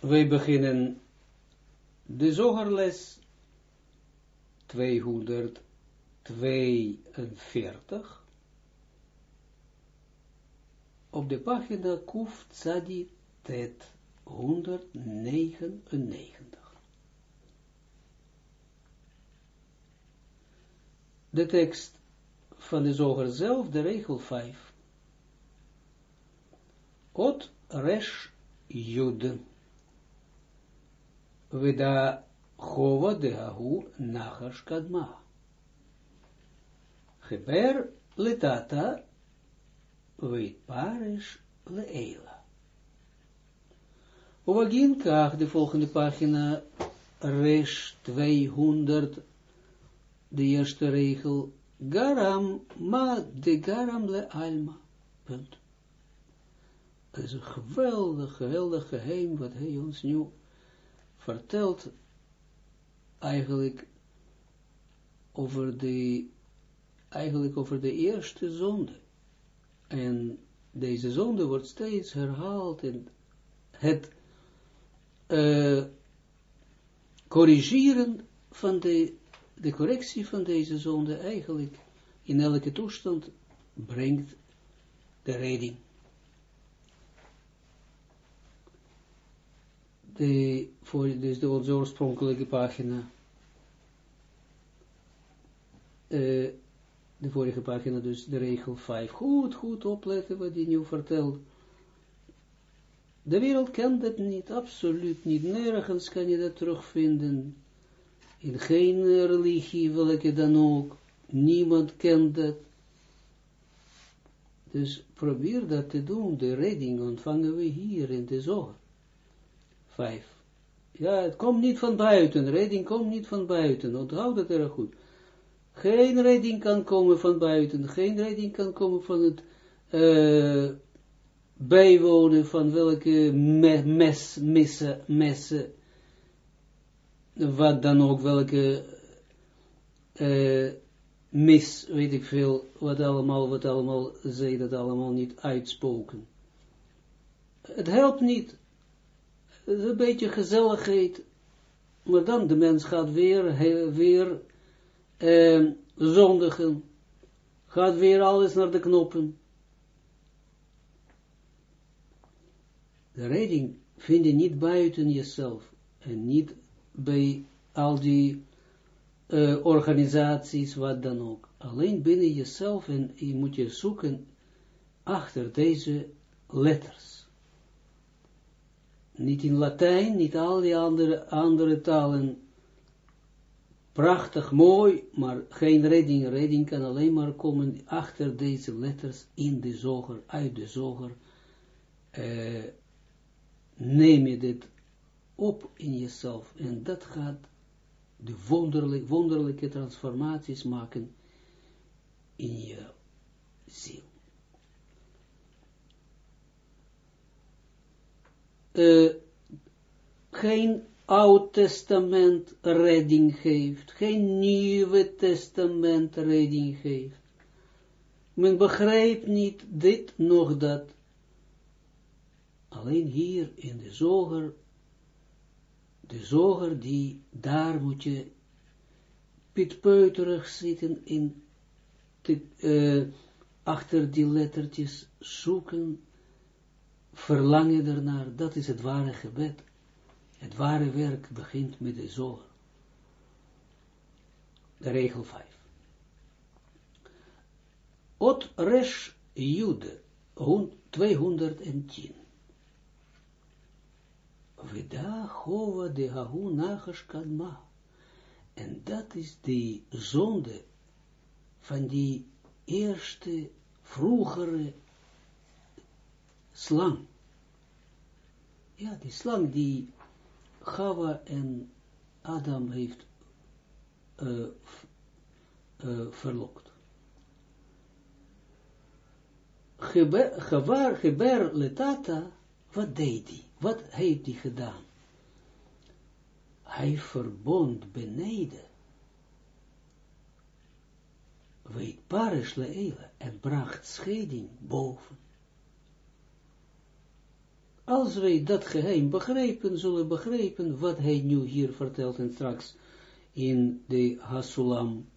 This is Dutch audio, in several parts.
Wij beginnen de zogerles 242 op de pagina Kuf Tzadi Tet 199. De tekst van de zoger zelf, de regel 5. Ot resh jud. Veda chova de hahu nachash kadma. Geber letata weet parish leela. Ovagin kach, de volgende pagina, resh 200, de eerste regel, garam, ma de garam le alma. Punt. Het is een geweldig, geweldig geheim wat hij ons nu vertelt eigenlijk over de, eigenlijk over de eerste zonde. En deze zonde wordt steeds herhaald en het uh, corrigeren van de, de correctie van deze zonde eigenlijk in elke toestand brengt de redding. De, voor, dus de onze oorspronkelijke pagina, uh, de vorige pagina, dus de regel 5. Goed, goed opletten wat hij nu vertelt. De wereld kent dat niet, absoluut niet. Nergens kan je dat terugvinden. In geen religie, welke dan ook. Niemand kent dat. Dus probeer dat te doen. De redding ontvangen we hier in de zorg. Ja, het komt niet van buiten. Redding komt niet van buiten. Onthoud dat erg goed. Geen redding kan komen van buiten. Geen redding kan komen van het uh, bijwonen van welke me mes, misse, messen, wat dan ook, welke uh, mis, weet ik veel, wat allemaal, wat allemaal, zij dat allemaal niet uitspoken. Het helpt niet een beetje gezelligheid, maar dan de mens gaat weer, weer eh, zondigen, gaat weer alles naar de knoppen. De redding vind je niet buiten jezelf en niet bij al die uh, organisaties, wat dan ook. Alleen binnen jezelf en je moet je zoeken achter deze letters niet in Latijn, niet al die andere, andere talen, prachtig, mooi, maar geen redding. Redding kan alleen maar komen achter deze letters in de zoger, uit de zoger. Uh, neem je dit op in jezelf en dat gaat de wonderlijk, wonderlijke transformaties maken in je ziel. Uh, geen Oud Testament redding geeft, geen Nieuwe Testament redding geeft. Men begrijpt niet dit nog dat. Alleen hier in de zoger, de zoger die, daar moet je pitpeuterig zitten in, te, uh, achter die lettertjes zoeken verlangen ernaar, dat is het ware gebed. Het ware werk begint met de zorg. De regel 5. Ot resh jude, 210. Veda hova de hahu nachash kadma. En dat is de zonde van die eerste, vroegere slang. Ja, die slang die Chava en Adam heeft uh, uh, verlokt. Geber, geber letata, wat deed hij? Wat heeft hij gedaan? Hij verbond beneden. Weet parish leele en bracht scheiding boven. Als wij dat geheim begrijpen, zullen begrijpen wat hij nu hier vertelt en straks in de Hasulam,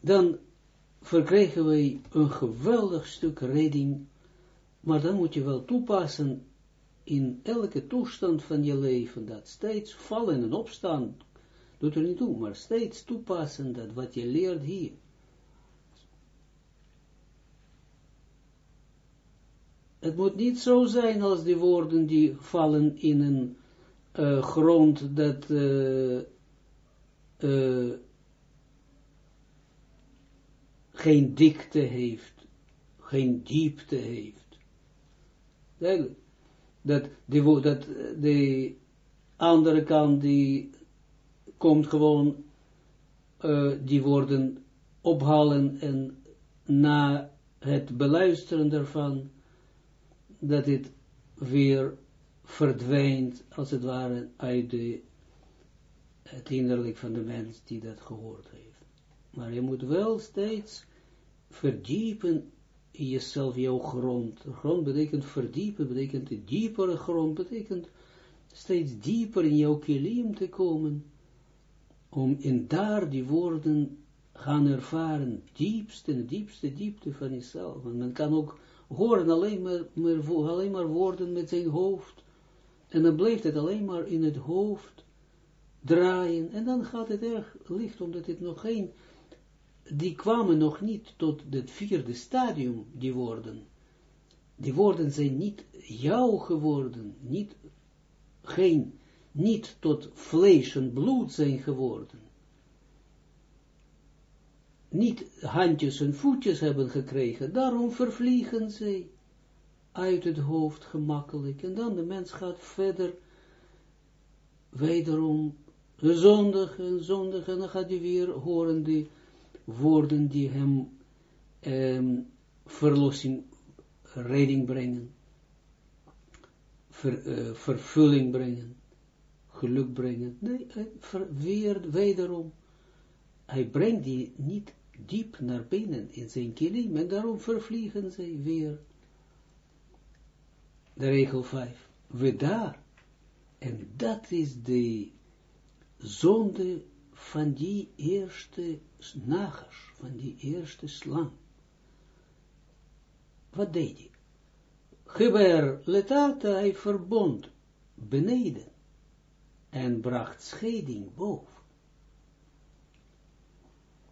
dan verkrijgen wij een geweldig stuk redding, maar dan moet je wel toepassen in elke toestand van je leven, dat steeds vallen en opstaan, doet er niet toe, maar steeds toepassen dat wat je leert hier. Het moet niet zo zijn als die woorden die vallen in een uh, grond dat uh, uh, geen dikte heeft, geen diepte heeft. Dat de, dat de andere kant die komt gewoon die woorden ophalen en na het beluisteren daarvan dat het weer verdwijnt, als het ware, uit de, het innerlijk van de mens die dat gehoord heeft. Maar je moet wel steeds verdiepen in jezelf, jouw grond. Grond betekent verdiepen, betekent de diepere grond, betekent steeds dieper in jouw kilim te komen, om in daar die woorden gaan ervaren, diepste, diepste diepte van jezelf. En men kan ook horen alleen maar, alleen maar woorden met zijn hoofd. En dan blijft het alleen maar in het hoofd draaien. En dan gaat het erg licht, omdat het nog geen, die kwamen nog niet tot het vierde stadium, die woorden. Die woorden zijn niet jou geworden, niet, geen, niet tot vlees en bloed zijn geworden niet handjes en voetjes hebben gekregen, daarom vervliegen zij uit het hoofd gemakkelijk. En dan de mens gaat verder, wederom zondig en zondig, en dan gaat hij weer horen die woorden die hem um, verlossing, redding brengen, uh, vervulling brengen, geluk brengen. Nee, ver, weer, wederom, hij brengt die niet diep naar binnen in zijn kilim, en daarom vervliegen zij weer. De regel 5. We daar, en dat is de zonde van die eerste nagers, van die eerste slang. Wat deed hij? Geber letata, hij verbond beneden en bracht scheiding boven.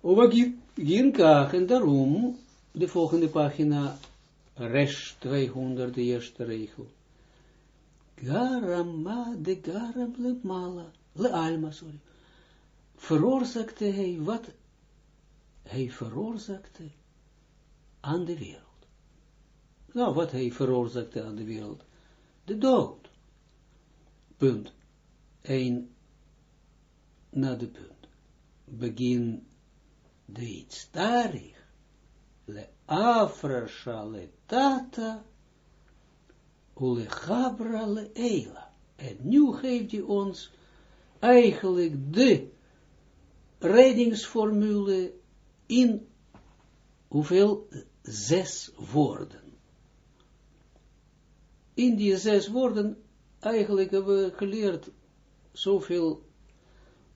Ginkach, en daarom, de volgende pagina, resh 200, de eerste regel. Garama de garam le mala, le alma, sorry. Veroorzaakte hij wat? Hij veroorzaakte aan de wereld. Nou, wat hij veroorzaakte aan de wereld? De dood. Punt. Eén na de punt. Begin de starig, le afrasha le tata, ule chabra le eila. En nu geeft hij ons eigenlijk de reddingsformule in hoeveel? Zes woorden. In die zes woorden, eigenlijk hebben we geleerd zoveel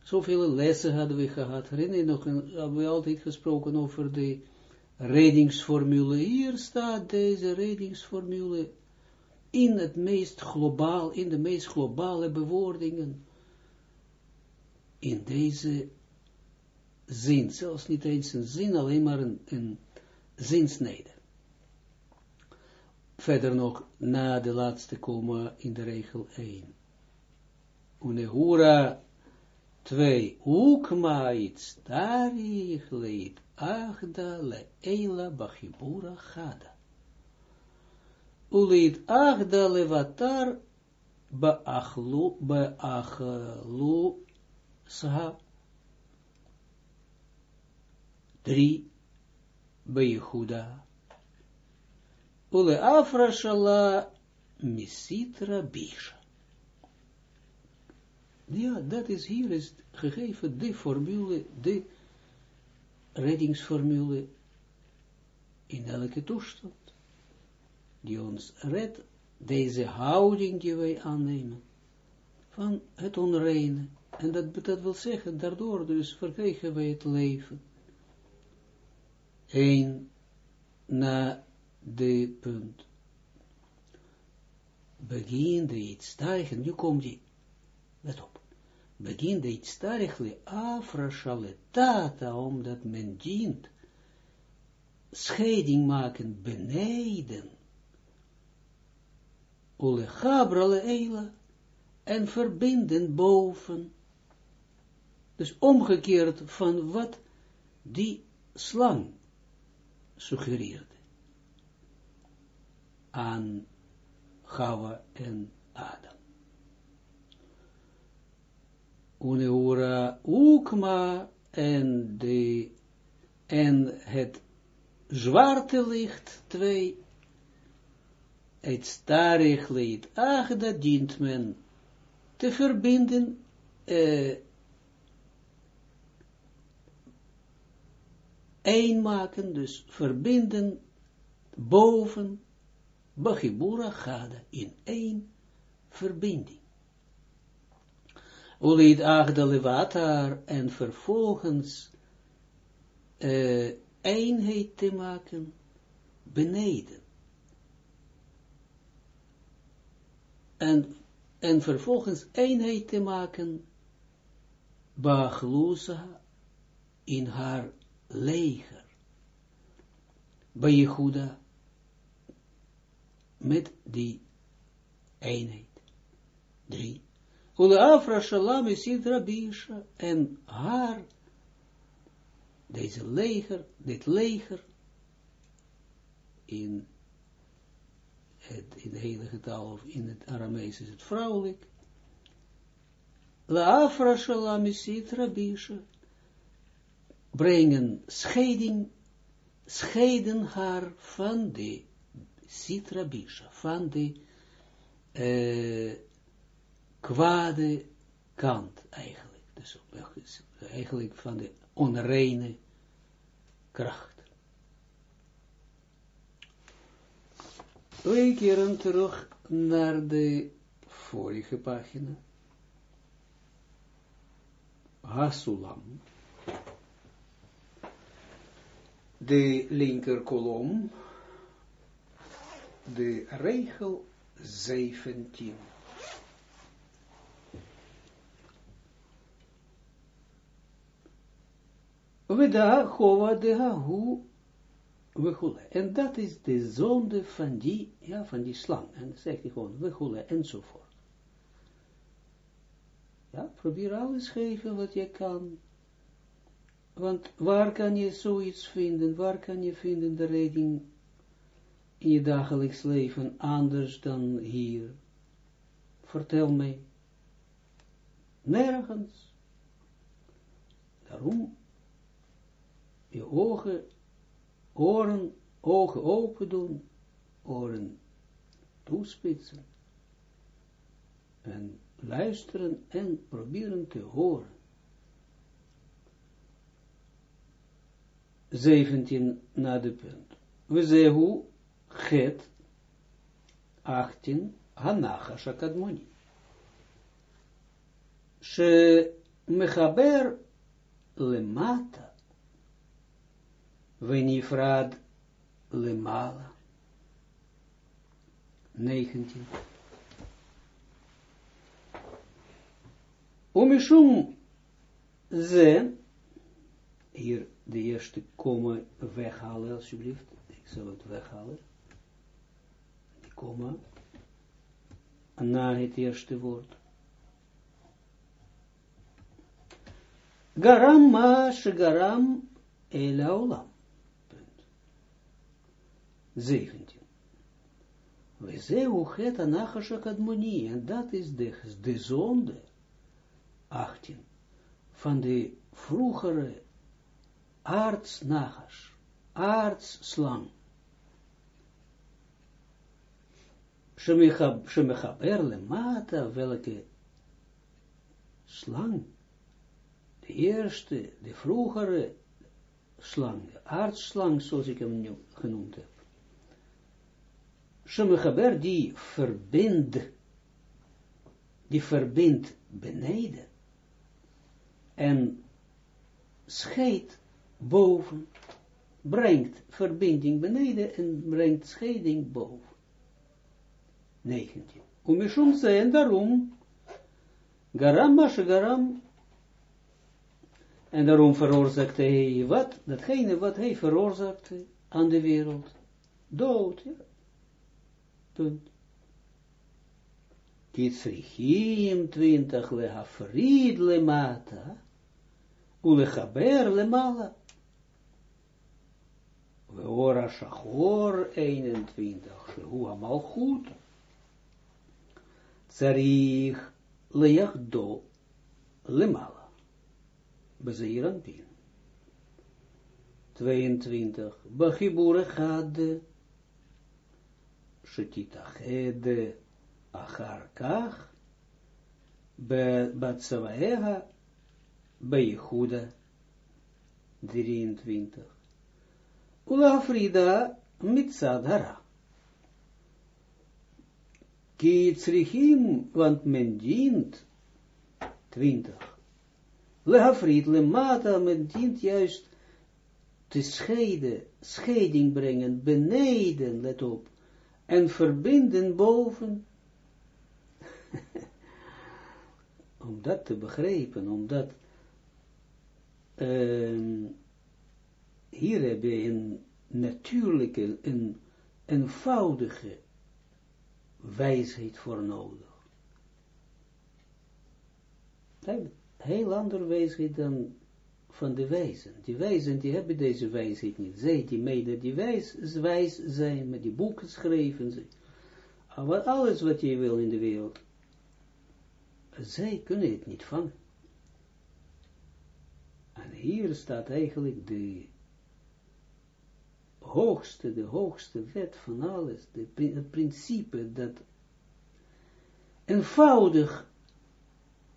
Zoveel lessen hadden we gehad. Herinner je nog, hebben we altijd gesproken over de redingsformule. Hier staat deze redingsformule in het meest globaal, in de meest globale bewoordingen. In deze zin, zelfs niet eens een zin, alleen maar een, zinsnede. Verder nog, na de laatste komma in de regel 1. Unehura Twee, ukma iets tarich leit achda le eila bachibura chada. Uleit achda levatar baachlu, baachlu sa. Drie, Bejehuda. Ule afrashala misitra bisha. Ja, dat is hier is gegeven de formule, de reddingsformule in elke toestand, die ons redt deze houding die wij aannemen, van het onreine, en dat, dat wil zeggen, daardoor dus verkrijgen wij het leven. Eén na de punt. Begin de iets stijgen, nu komt die, let op, begin de iets stijgen, afrashaletata, omdat men dient, scheiding maken beneden, ulechabrale eila, en verbinden boven, dus omgekeerd van wat die slang suggereerde. Aan Chava en Adam. Uneura Ukma en, de, en het zwarte licht, twee, het starig licht, ach, dient men te verbinden, een maken, dus verbinden boven Bachibura Gada in één verbinding. Ulid Agda Levatar en vervolgens uh, eenheid te maken beneden. En, en vervolgens eenheid te maken Bachlusa in haar leger. Bij Jehuda met die eenheid. Drie. Afra shalam is en haar, deze leger, dit leger, in het, in de heilige taal of in het Aramees is het vrouwelijk, La afra shalam is brengen scheiding, scheiden haar van de Sitra Bisha, van de kwade kant eigenlijk. Dus eigenlijk van de onreine kracht. Wij keren terug naar de vorige pagina. Hasulam. De linker kolom de regel 17. We daar hova de hahu we En dat is de zonde van die, ja, van die slang. En dan zegt hij gewoon, we enzovoort. Ja, probeer alles geven wat je kan. Want waar kan je zoiets vinden? Waar kan je vinden de redding in je dagelijks leven anders dan hier? Vertel mij. Nergens. Daarom je ogen, oren, ogen open doen, oren toespitsen en luisteren en proberen te horen. 17 na de punt. We zeggen het 18 Hanacha Shakadmoni. She mechaber lemata venifrad lemala. 19. Omishum ze, hier de eerste komen weghalen alsjeblieft, ik zal het weghalen komma, na het eerste woord. Garam ma garam olam. Punt. 17. We zeu het anachasha en dat is de, de zonde, 18, van de vroegere aardsnagas, aardslang. Shemechaber lemata, welke slang, de eerste, de vroegere slang, de aardslang, zoals ik hem nu genoemd heb. Shemechaber die verbindt, die verbindt beneden en scheidt boven, brengt verbinding beneden en brengt scheiding boven. 19. Umishum en daarom, garam mashe garam, en daarom veroorzaakte hij wat, datgene wat hij veroorzaakte aan de wereld. Dood, ja. Punt. Kitzrichim 20 lehafrid lemata, ulechaber lemala. Weora shachor 21, shehu amal goed. Tsarich lejachdo lemala. Bezeiran pin. 22. Bachibure gade. Shetitachede achar kach. Batsavaeha. Beichuda. 23. Ula Frida mitzad hara. Ki tzrichim, want men dient. 20. Lehafried, lemata, men dient juist te scheiden, scheiding brengen, beneden, let op, en verbinden boven. om dat te begrijpen, om dat, uh, hier heb je een natuurlijke, een eenvoudige wijsheid voor nodig. Heel andere wijsheid dan van de wijzen. Die wijzen, die hebben deze wijsheid niet. Zij die mede die wijs, wijs zijn, met die boeken schrijven. Maar alles wat je wil in de wereld, zij kunnen het niet vangen. En hier staat eigenlijk de hoogste, de hoogste wet van alles, de, het principe dat eenvoudig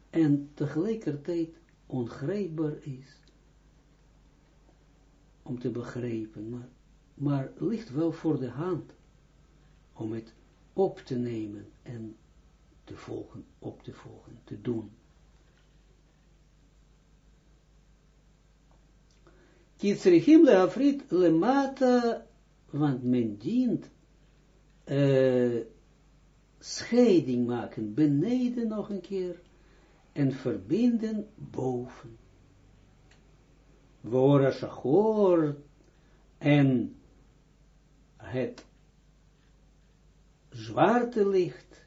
en tegelijkertijd ongrijpbaar is om te begrijpen, maar, maar ligt wel voor de hand om het op te nemen en te volgen, op te volgen, te doen. Kitzrichim le lemata, want men dient uh, scheiding maken, beneden nog een keer, en verbinden boven. Wora shachor, en het zwarte licht,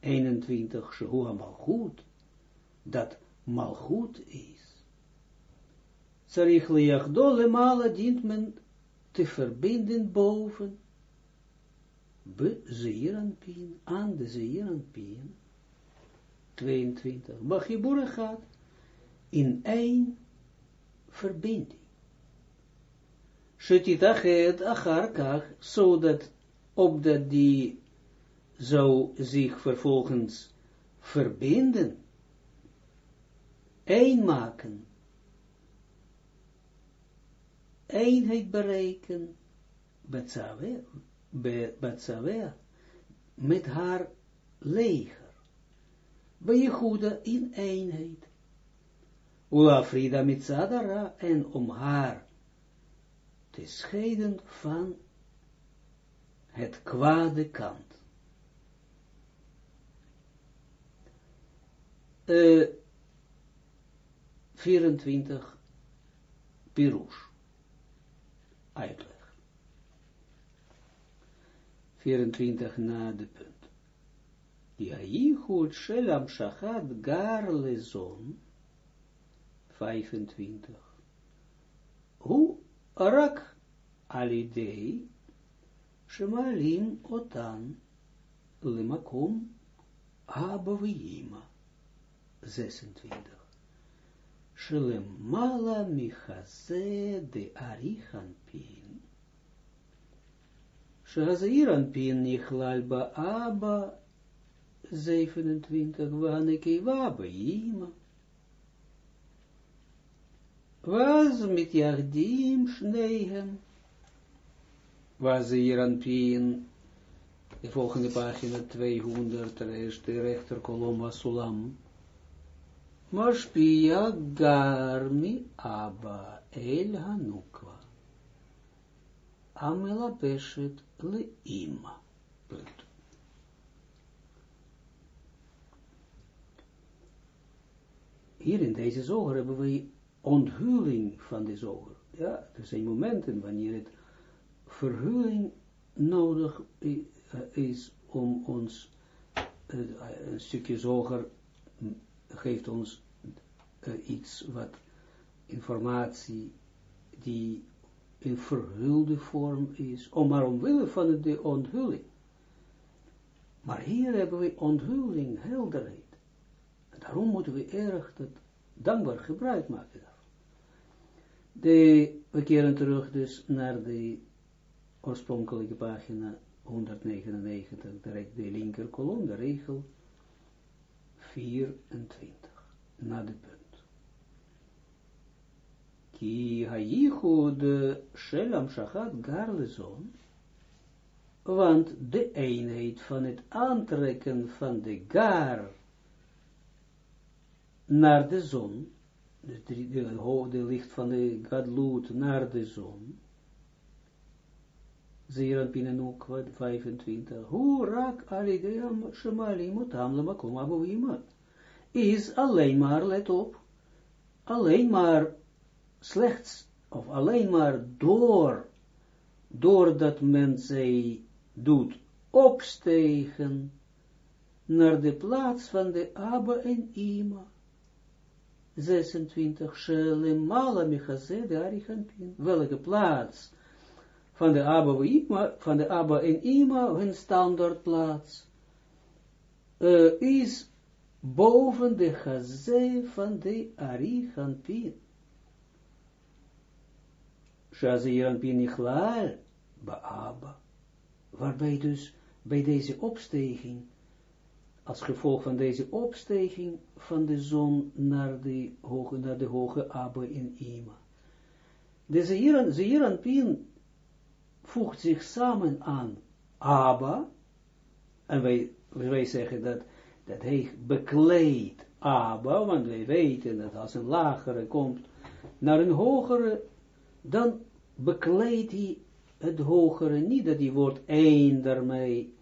21, Shehua Malchut, dat Malchut is. Sarich liachdo lemala dient men te verbinden boven, be pin, aan de pin, 22, Bachibura gaat in één verbinding. Shetitachet acharkach, zodat opdat die zou zich vervolgens verbinden, één maken, eenheid bereiken, Batsavea, met haar leger. Bij Jehuda in eenheid. Ula Frida mitzadara, en om haar te scheiden van het kwade kant. Uh, 24 Pirush uitleg. 24 na de punt. Yahichud shelam shachat gar lezon. 25. Hu rak alidei shemalim otan limakom abaviyima. 26. Shelemala michaze de arichan pin. Shehaziran pin nichlal ba aba 27 waneke waba ima. Was mit yardim shneihem. Was pin de volgende pagina 200, de rechterkolom was Sulam. Mashpia garmi abba el hanukwa. Amela peshet le ima. Hier in deze zoger hebben we onthulling van de zoger. Ja, er zijn momenten wanneer het verhuling nodig is om ons een stukje zoger geeft ons iets wat informatie die in verhulde vorm is, om maar omwille van de onthulling. Maar hier hebben we onthulling, helderheid. En daarom moeten we erg dat dankbaar gebruik maken De, we keren terug dus naar de oorspronkelijke pagina 199, direct de linker kolom, de regel 24, na de punt. Ki hayichud shelam shachat garlezon, want de eenheid van het aantrekken van de gar naar de zon, de, de, de, licht van de gadloed naar de zon, Zeeran Pinanuk, 25, hoe rak alideam shemalim otam aboima, is alleen maar, let op, alleen maar slechts, of alleen maar door, doordat men zij doet opstegen naar de plaats van de Abba en Ima. 26, Shelemala Michaze de Arichampin. Welke plaats van de Abba, van de Abba en Ima, hun standaardplaats, uh, is boven de Chaze van de Arichampin. Shaziran Pinichlaal, Baaba, waarbij dus bij deze opsteging, als gevolg van deze opsteging van de zon naar de hoge, naar de hoge Abba in Ima. De Zeeran Pin voegt zich samen aan Abba, en wij, wij zeggen dat, dat hij bekleedt Abba, want wij weten dat als een lagere komt naar een hogere, dan bekleedt hij het hogere, niet dat hij wordt één daarmee.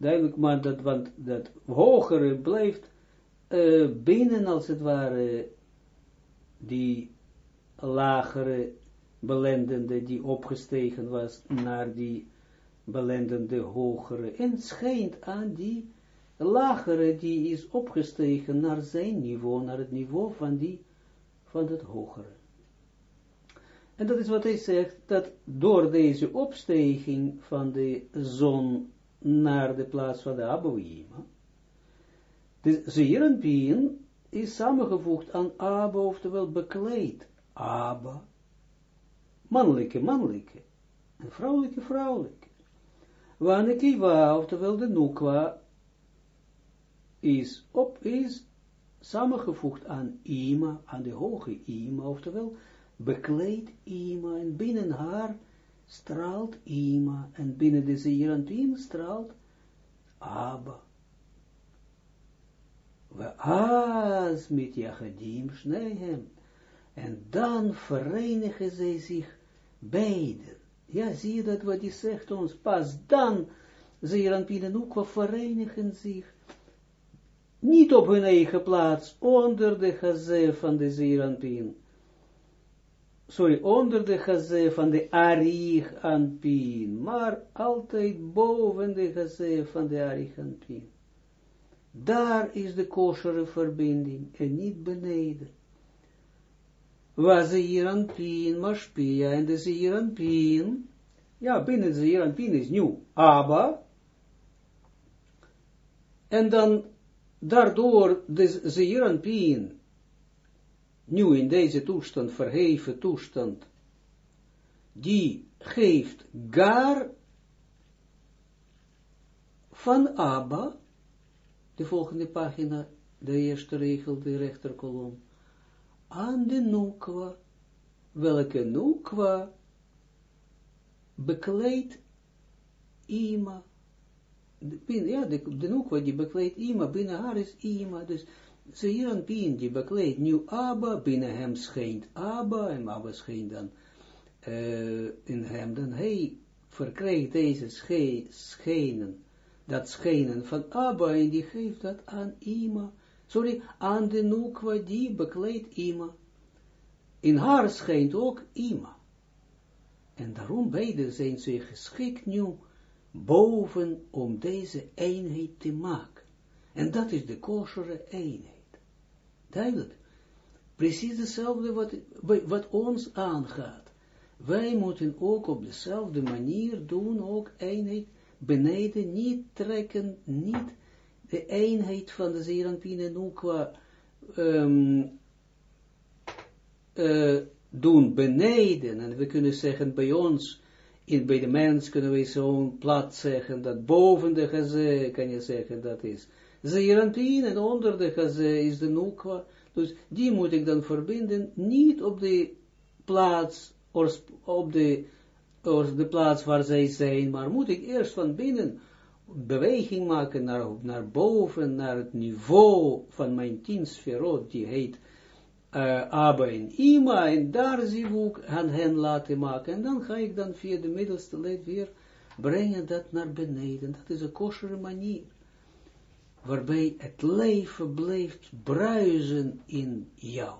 Duidelijk, maar dat, want dat hogere blijft uh, binnen, als het ware, die lagere belendende die opgestegen was naar die belendende hogere en schijnt aan die lagere die is opgestegen naar zijn niveau, naar het niveau van die, van het hogere. En dat is wat hij zegt, dat door deze opstijging van de zon naar de plaats van de Abouima, de Zeerenpien is samengevoegd aan Abba, oftewel bekleed. Abba, mannelijke, mannelijke, en vrouwelijke, vrouwelijke. Wanekiwa, oftewel de Nukwa, is op, is samengevoegd aan Ima, aan de hoge Ima, oftewel bekleed Ima, en binnen haar straalt Ima, en binnen de Zeerantim straalt Abba. We aas met Yachadim Shnehem, en dan verenigen zij zich beiden. Ja, zie je dat wat hij zegt ons, pas dan, Zeeranpien en Oekwa verenigen zich, niet op hun eigen plaats, onder de gazé van de Zeeranpien, sorry, onder de gazé van de Arich Anpien, maar altijd boven de gazé van de Arich Anpien. Daar is de kosheren verbinding, en niet beneden. Was Zeeranpien, Mashpia, en de Zeeranpien, ja, binnen de Zeeranpien is nieuw, Abba, en dan daardoor de Zeeranpien nu in deze toestand, verheven toestand, die geeft gar van Abba, de volgende pagina, de eerste regel, de rechterkolom, aan de nukwa, welke nukwa bekleedt ima. Ja, de, de Nukwa die bekleedt ima, binnen haar is ima, dus Zeeran Pien die bekleedt nu Abba, binnen hem schijnt Abba, en Abba schijnt dan uh, in hem, dan hij verkrijgt deze sche schijnen, dat schijnen van Abba, en die geeft dat aan Ima, sorry, aan de Nukwa die bekleedt Ima. In haar schijnt ook Ima. En daarom beide zijn ze geschikt nu boven om deze eenheid te maken. En dat is de kosheren eenheid. Duidelijk. Precies hetzelfde wat, wat ons aangaat. Wij moeten ook op dezelfde manier doen, ook eenheid beneden, niet trekken, niet de eenheid van de Zeranpien en Oekwa um, uh, doen beneden. En we kunnen zeggen bij ons, in, bij de mens kunnen we zo'n plat zeggen, dat boven de gazé, kan je zeggen, dat is Zeeranpien en onder de gazé is de Nukwa. Dus die moet ik dan verbinden, niet op de plaats, op de, op de plaats waar zij zijn, maar moet ik eerst van binnen beweging maken naar, naar boven, naar het niveau van mijn tien sferot, die heet uh, Abba en Ima, en daar zie ik aan hen laten maken. En dan ga ik dan via de middelste led weer brengen dat naar beneden. Dat is een koshere manier waarbij het leven blijft bruisen in jou.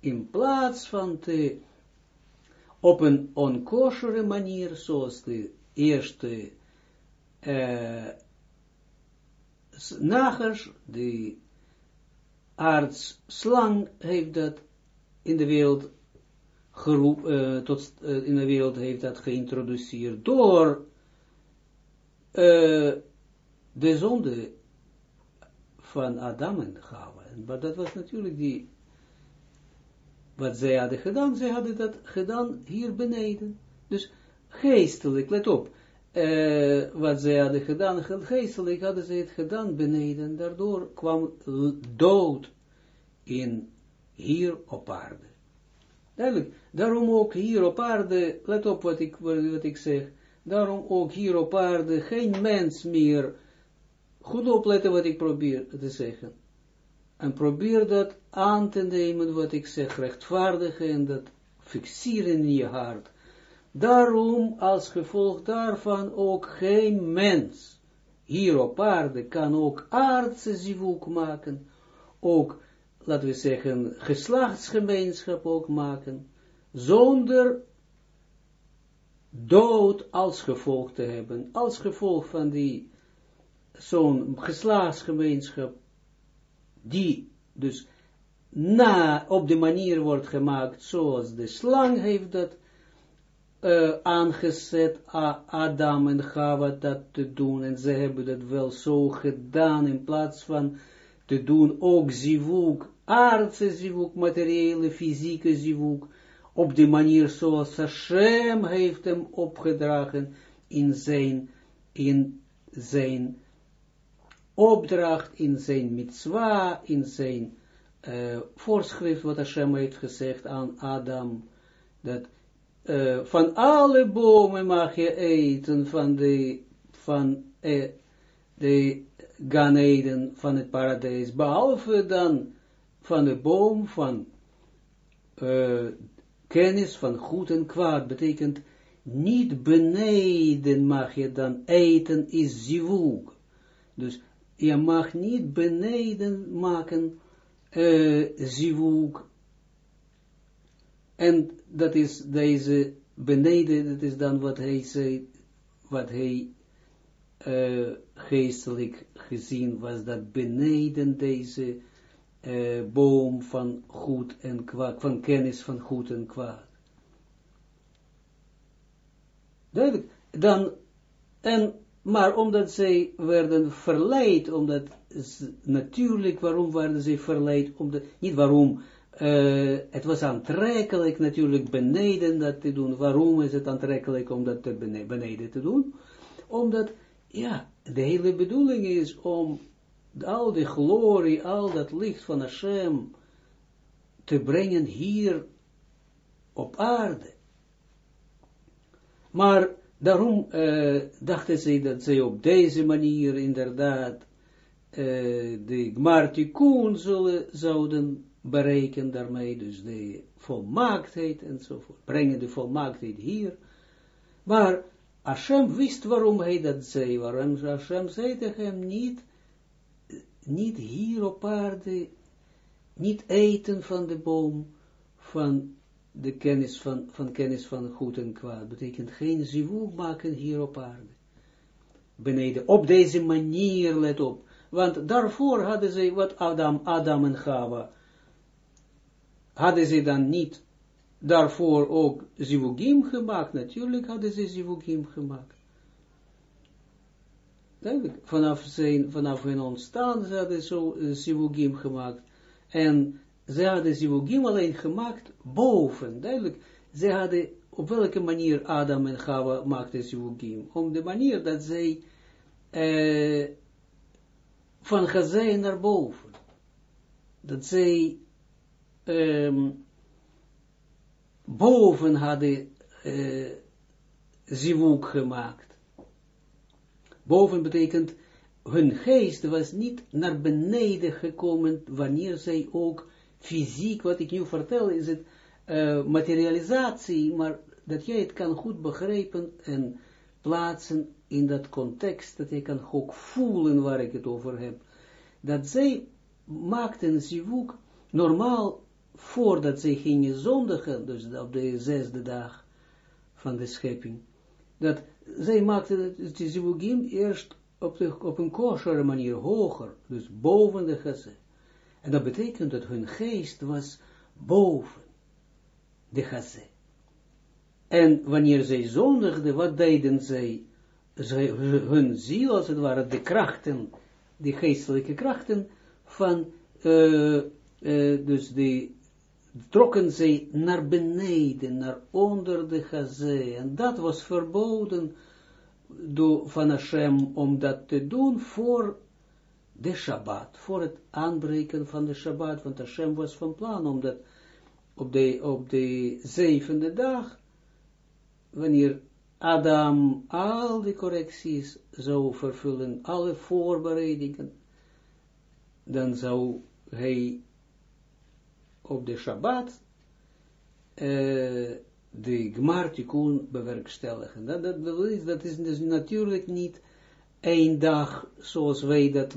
In plaats van te, op een onkoshere manier, zoals de eerste uh, nagers, de arts slang heeft dat in de wereld geroep, uh, tot, uh, in de wereld heeft dat geïntroduceerd door uh, de zonde van Adam en Chava. Maar dat was natuurlijk die, wat zij hadden gedaan, zij hadden dat gedaan hier beneden. Dus geestelijk, let op, uh, wat zij hadden gedaan, geestelijk hadden zij het gedaan beneden, daardoor kwam dood in hier op aarde. Duidelijk, daarom ook hier op aarde, let op wat ik, wat ik zeg, daarom ook hier op aarde geen mens meer Goed opletten wat ik probeer te zeggen. En probeer dat aan te nemen wat ik zeg, rechtvaardigen en dat fixeren in je hart. Daarom, als gevolg daarvan, ook geen mens hier op aarde kan ook aardse zivuk maken, ook, laten we zeggen, geslachtsgemeenschap ook maken, zonder dood als gevolg te hebben, als gevolg van die zo'n geslachtsgemeenschap, die dus na, op de manier wordt gemaakt, zoals de slang heeft dat uh, aangezet, Adam en Chava dat te doen, en ze hebben dat wel zo gedaan, in plaats van te doen ook zivuk, aardse zivuk, materiële, fysieke zivuk, op de manier zoals Hashem heeft hem opgedragen in zijn, in zijn opdracht, in zijn mitzwa, in zijn uh, voorschrift, wat Hashem heeft gezegd aan Adam, dat uh, van alle bomen mag je eten van de, van uh, de Ganeden van het paradijs, behalve dan van de boom van kennis van goed en kwaad, betekent niet beneden mag je dan eten, is zivug. Dus je mag niet beneden maken uh. En dat is deze beneden, dat is dan wat hij zei, wat hij uh, geestelijk gezien was, dat beneden deze uh, boom van goed en kwaad, van kennis van goed en kwaad. Duidelijk. Dan, en maar omdat zij werden verleid, omdat natuurlijk, waarom werden zij verleid, omdat, niet waarom, uh, het was aantrekkelijk natuurlijk beneden dat te doen. Waarom is het aantrekkelijk om dat te beneden te doen? Omdat, ja, de hele bedoeling is om al die glorie, al dat licht van Hashem te brengen hier op aarde. Maar daarom uh, dachten ze dat ze op deze manier inderdaad uh, de Gmartikun zouden bereiken daarmee, dus de volmaaktheid enzovoort, brengen de volmaaktheid hier. Maar Hashem wist waarom hij dat zei, waarom Hashem zei tegen hem niet, niet hier op aarde, niet eten van de boom, van de kennis van, van kennis van goed en kwaad, betekent geen zivug maken hier op aarde. Beneden, op deze manier, let op, want daarvoor hadden ze, wat Adam, Adam en Chava, hadden ze dan niet daarvoor ook zivugim gemaakt? Natuurlijk hadden ze zivugim gemaakt. Vanaf, zijn, vanaf hun ontstaan ze hadden zo uh, zivugim gemaakt. En ze hadden zivugim alleen gemaakt boven. Duidelijk, ze hadden op welke manier Adam en Chava maakten zivugim. Om de manier dat zij uh, van Gazei naar boven. Dat zij um, boven hadden uh, zivuk gemaakt. Boven betekent, hun geest was niet naar beneden gekomen, wanneer zij ook fysiek, wat ik nu vertel, is het uh, materialisatie, maar dat jij het kan goed begrijpen en plaatsen in dat context, dat je kan ook voelen waar ik het over heb, dat zij maakten zivuk normaal voordat zij gingen zondigen, dus op de zesde dag van de schepping, dat zij maakten het zivugim eerst op, de, op een kosher manier hoger, dus boven de gazé. En dat betekent dat hun geest was boven de gazé. En wanneer zij zondigden, wat deden zij? Hun ziel, als het ware, de krachten, de geestelijke krachten van, uh, uh, dus die trokken zij naar beneden, naar onder de gazé. En dat was verboden door, van Hashem om dat te doen voor de Shabbat, voor het aanbreken van de Shabbat, want Hashem was van plan om dat op de, op de zevende dag, wanneer Adam al die correcties zou vervullen, alle voorbereidingen, dan zou hij op de Shabbat uh, de Gmartikun bewerkstelligen. Dat, dat, dat, is, dat is dus natuurlijk niet één dag zoals wij dat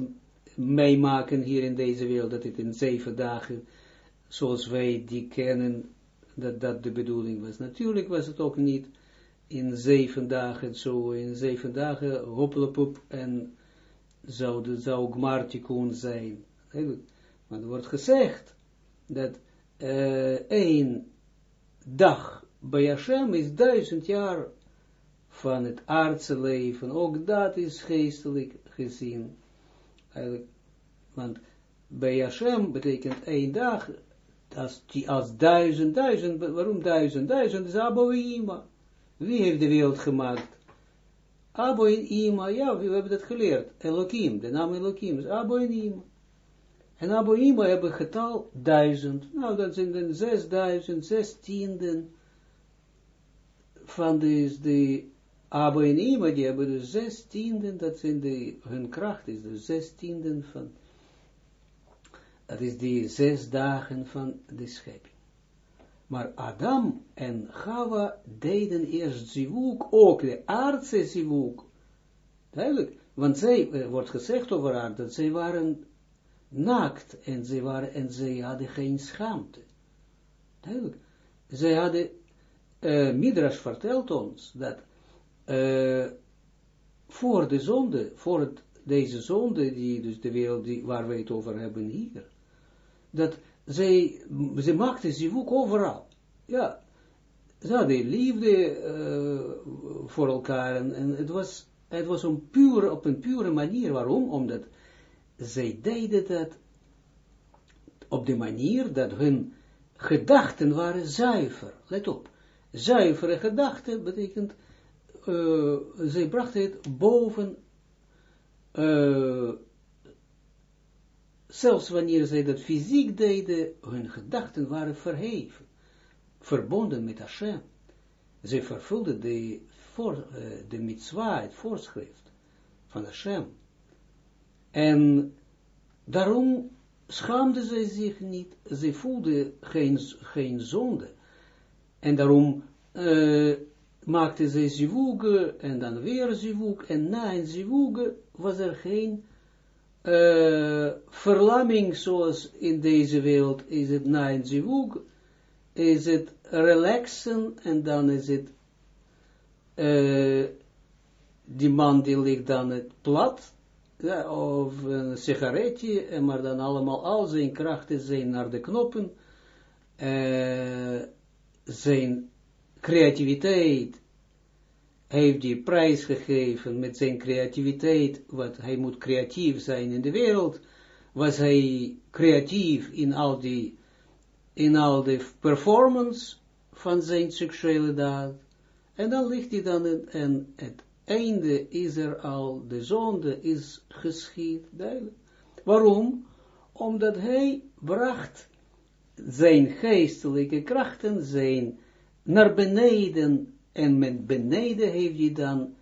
meemaken hier in deze wereld, dat het in zeven dagen, zoals wij die kennen, dat dat de bedoeling was. Natuurlijk was het ook niet in zeven dagen zo, in zeven dagen hoppelepop en zou, de, zou Gmartikun zijn. Maar er wordt gezegd dat uh, één dag bij Hashem is duizend jaar van het aardse leven. Ook dat is geestelijk gezien. Eigenlijk, want bij betekent één dag als, als duizend, duizend, waarom duizend? Duizend is Ima. Wie heeft de wereld gemaakt? Ima, ja, we hebben dat geleerd. Elohim, de naam Elohim is Ima. En Aboïma hebben getal duizend. Nou, dat zijn dan zesduizend, zestienden van de, de Aboïma, die hebben dus zestienden, dat zijn de, hun kracht is dus zestienden van, dat is die zes dagen van de schepping. Maar Adam en Chava deden eerst zivuk, ook de aardse zivuk. Duidelijk, want zij, er wordt gezegd over haar, dat zij waren naakt en ze waren, en ze hadden geen schaamte. Duidelijk. Zij hadden, uh, Midrash vertelt ons, dat uh, voor de zonde, voor het, deze zonde, die, dus de wereld die, waar we het over hebben hier, dat zij, ze maakten zivuk overal. Ja, ze hadden liefde uh, voor elkaar en, het was, het was pure, op een pure manier. Waarom? Omdat zij deden dat op de manier dat hun gedachten waren zuiver. Let op, zuivere gedachten betekent, uh, zij brachten het boven, uh, zelfs wanneer zij dat fysiek deden, hun gedachten waren verheven, verbonden met Hashem. Zij vervulden de voor, uh, de mitzwa, het voorschrift van Hashem. En daarom schaamde zij zich niet, ze voelde geen, geen zonde. En daarom maakte zij zivug en dan weer zivug en na een zivug was er geen uh, verlamming zoals in deze wereld. Is het na een zivug, is het relaxen en dan is het uh, die man die ligt dan het plat of een sigaretje, maar dan allemaal al zijn krachten zijn naar de knoppen, uh, zijn creativiteit heeft die prijs gegeven met zijn creativiteit, wat hij moet creatief zijn in de wereld, was hij creatief in al die, in al die performance van zijn seksuele daad, en dan ligt hij dan in, en het einde is er al, de zonde is geschied. Waarom? Omdat hij bracht zijn geestelijke krachten zijn naar beneden en met beneden heeft hij dan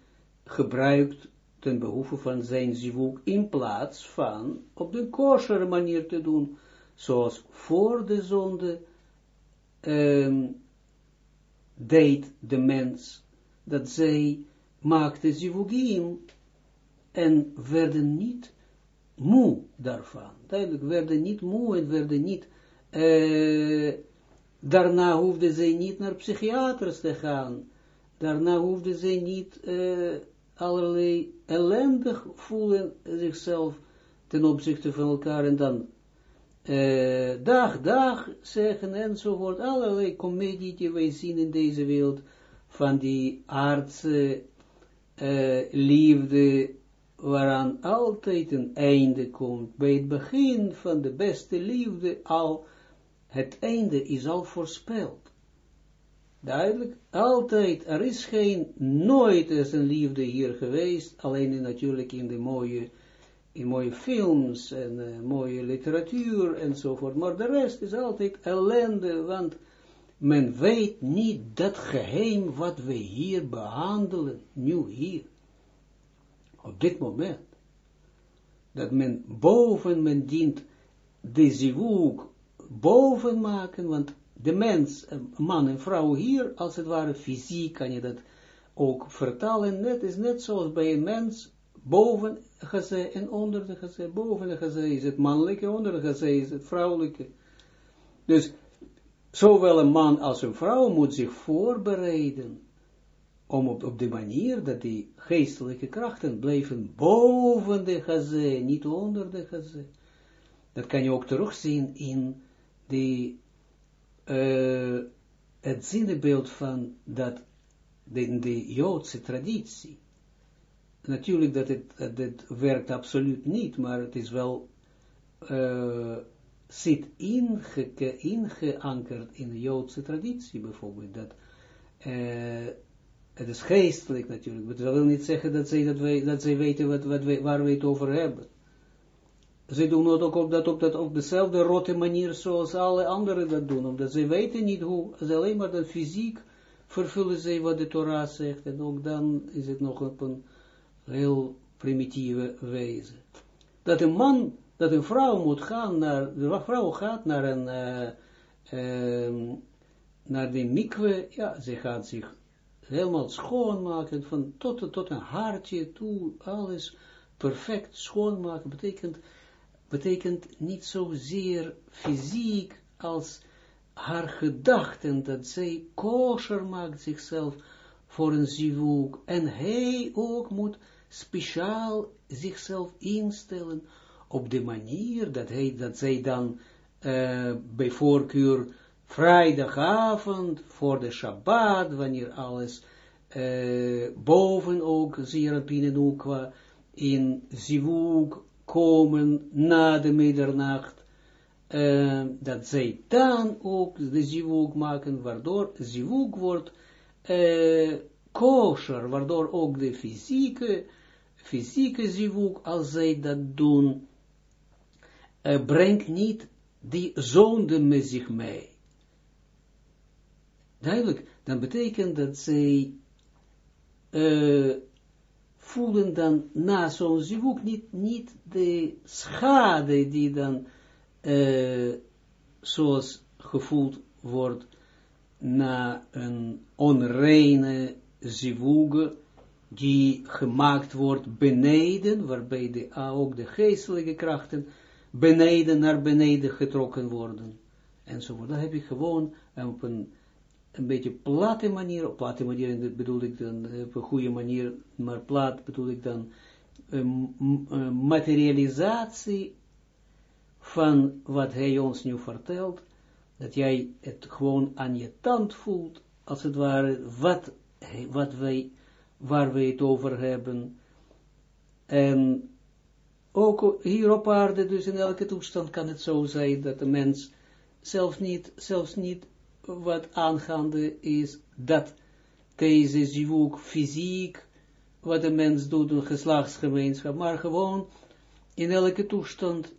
gebruikt ten behoeve van zijn zivuk in plaats van op de kosher manier te doen, zoals voor de zonde um, deed de mens, dat zij maakte zivugim en werden niet moe daarvan. Duidelijk, werden niet moe en werden niet, uh, daarna hoefden zij niet naar psychiaters te gaan, daarna hoefden zij niet uh, allerlei ellendig voelen zichzelf ten opzichte van elkaar. En dan uh, dag, dag zeggen enzovoort, allerlei comedie die wij zien in deze wereld, van die aardse uh, liefde, waaraan altijd een einde komt, bij het begin van de beste liefde al, het einde is al voorspeld. Duidelijk, altijd, er is geen, nooit is een liefde hier geweest, alleen natuurlijk in de mooie in mooie films en uh, mooie literatuur enzovoort, maar de rest is altijd ellende, want men weet niet dat geheim wat we hier behandelen, nu hier, op dit moment, dat men boven, men dient de zivug boven maken, want de mens, man en vrouw hier, als het ware fysiek, kan je dat ook vertalen, net is net zoals bij een mens, boven gazé en onder de. Boven de is het mannelijke, onder de is het vrouwelijke. Dus zowel een man als een vrouw moet zich voorbereiden om op, op de manier dat die geestelijke krachten blijven boven de gazé, niet onder de gazé. Dat kan je ook terugzien in die, uh, het zinnebeeld van dat, in de Joodse traditie. Natuurlijk dat het, dat werkt absoluut niet, maar het is wel, uh, zit inge, ingeankerd in de Joodse traditie bijvoorbeeld, dat het is geestelijk natuurlijk, dat wil niet zeggen dat zij, dat wij, dat zij weten wat, wat waar we het over hebben. Zij doen het ook op, dat, op, dat, op dezelfde rotte manier zoals alle anderen dat doen, omdat zij weten niet hoe, ze alleen maar dat fysiek vervullen zij wat de Torah zegt, en ook dan is het nog op een heel primitieve wijze. Dat een man, dat een vrouw moet gaan naar, de vrouw gaat naar een, uh, um, naar de mikwe, ja, ze gaat zich helemaal schoonmaken, van tot, tot een haartje toe, alles perfect schoonmaken, betekent, betekent niet zozeer fysiek als haar gedachten, dat zij kosher maakt zichzelf voor een zivuk, en hij ook moet speciaal zichzelf instellen op de manier dat, hij, dat zij dan uh, bij voorkeur vrijdagavond voor de Shabbat, wanneer alles uh, boven ook Zerapin en in Zivug komen na de middernacht, uh, dat zij dan ook de Zivug maken, waardoor Zivug wordt uh, kosher, waardoor ook de fysieke fysieke zivuk, als zij dat doen, uh, brengt niet die zonde met zich mee. Duidelijk, dan betekent dat zij voelen dan na zo'n zivuk niet, niet de schade die dan uh, zoals gevoeld wordt na een onreine zivug die gemaakt wordt beneden, waarbij de, ook de geestelijke krachten beneden naar beneden getrokken worden. Enzovoort. Dan heb je gewoon op een, een beetje platte manier, op platte manier bedoel ik dan, op een goede manier, maar plat bedoel ik dan, materialisatie van wat hij ons nu vertelt, dat jij het gewoon aan je tand voelt, als het ware, wat, wat wij, waar we het over hebben. En ook hier op aarde, dus in elke toestand kan het zo zijn, dat de mens zelfs niet, zelfs niet wat aangaande is, dat deze zivuk fysiek, wat de mens doet, een geslachtsgemeenschap, maar gewoon in elke toestand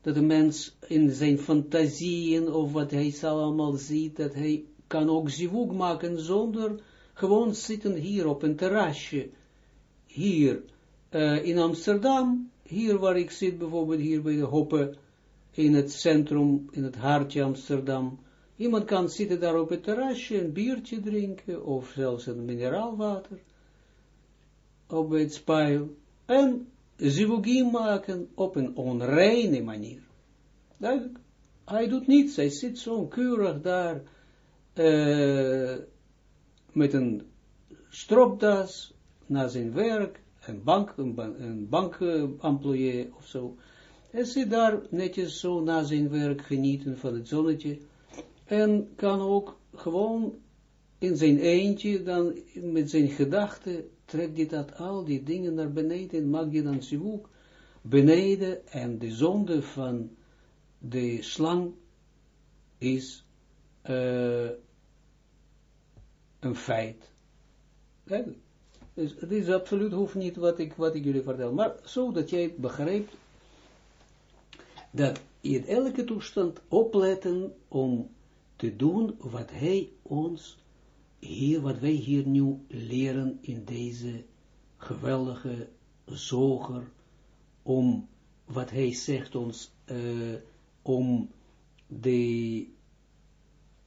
dat de mens in zijn fantasieën of wat hij zal allemaal ziet, dat hij kan ook zivug maken zonder gewoon zitten hier op een terrasje, hier uh, in Amsterdam, hier waar ik zit, bijvoorbeeld hier bij de Hoppe, in het centrum, in het hartje Amsterdam. Iemand kan zitten daar op het terrasje, een biertje drinken, of zelfs een mineraalwater, op het spijl, en zivugim maken op een onreine manier. Duidelijk. Hij doet niets, hij zit zo keurig daar, uh, met een stropdas naar zijn werk, een bank, een, bankemployé of zo. Hij zit daar netjes zo na zijn werk genieten van het zonnetje. En kan ook gewoon in zijn eentje, dan met zijn gedachten, trekt hij dat al die dingen naar beneden, maakt hij dan zivuk beneden en de zonde van de slang is uh, een feit. Dus het is absoluut, hoeft niet wat ik, wat ik jullie vertel, maar zo dat jij begrijpt dat in elke toestand opletten om te doen wat hij ons hier, wat wij hier nu leren in deze geweldige zoger, om wat hij zegt ons, uh, om de,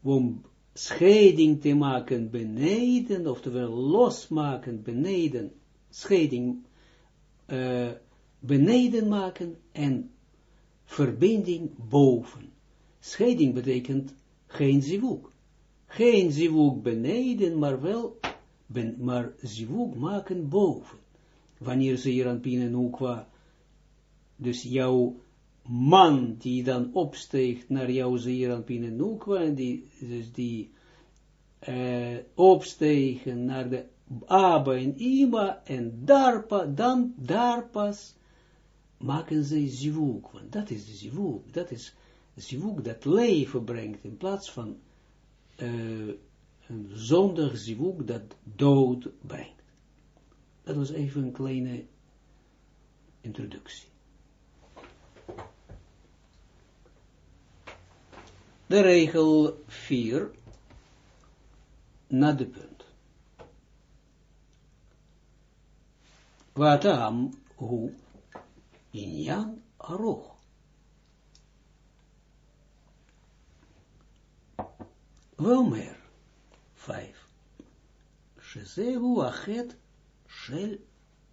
om scheiding te maken beneden, oftewel losmaken beneden, scheiding uh, beneden maken en verbinding boven. Scheiding betekent geen zivuk. Geen zivuk beneden, maar wel, ben, maar zivuk maken boven. Wanneer ze hier aan Pinenukwa, dus jouw man die dan opsteegt naar jouw Zeeran Pinenukwa, en die, dus die uh, opstegen naar de Abba en Ima, en daar, dan, daar pas maken ze zivuk, want dat is de zivuk, dat is zivuk dat leven brengt, in plaats van uh, een zondig zivuk dat dood brengt. Dat was even een kleine introductie. De regel 4, na de punt. Waatam hu inyan aroch. Welmer, 5. Shezehu achet shel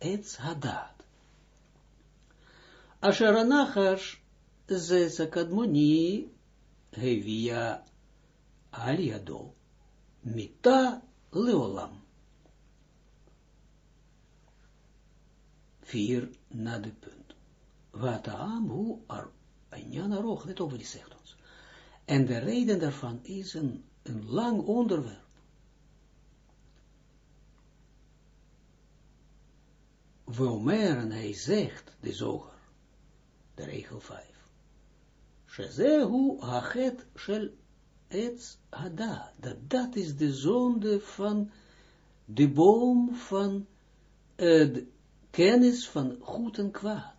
etz hadat. Asher anachash ze zakadmoni Hevia aliado mita leolam. Vier na de punt. Wat aan hoe ar Anjana Roch, let op. En de reden daarvan is een, een lang onderwerp. Womer en hij zegt, de zoger, de regel 5. Shezehu hachet shel etz hada. Dat dat is de zonde van de boom van uh, de kennis van goed en kwaad.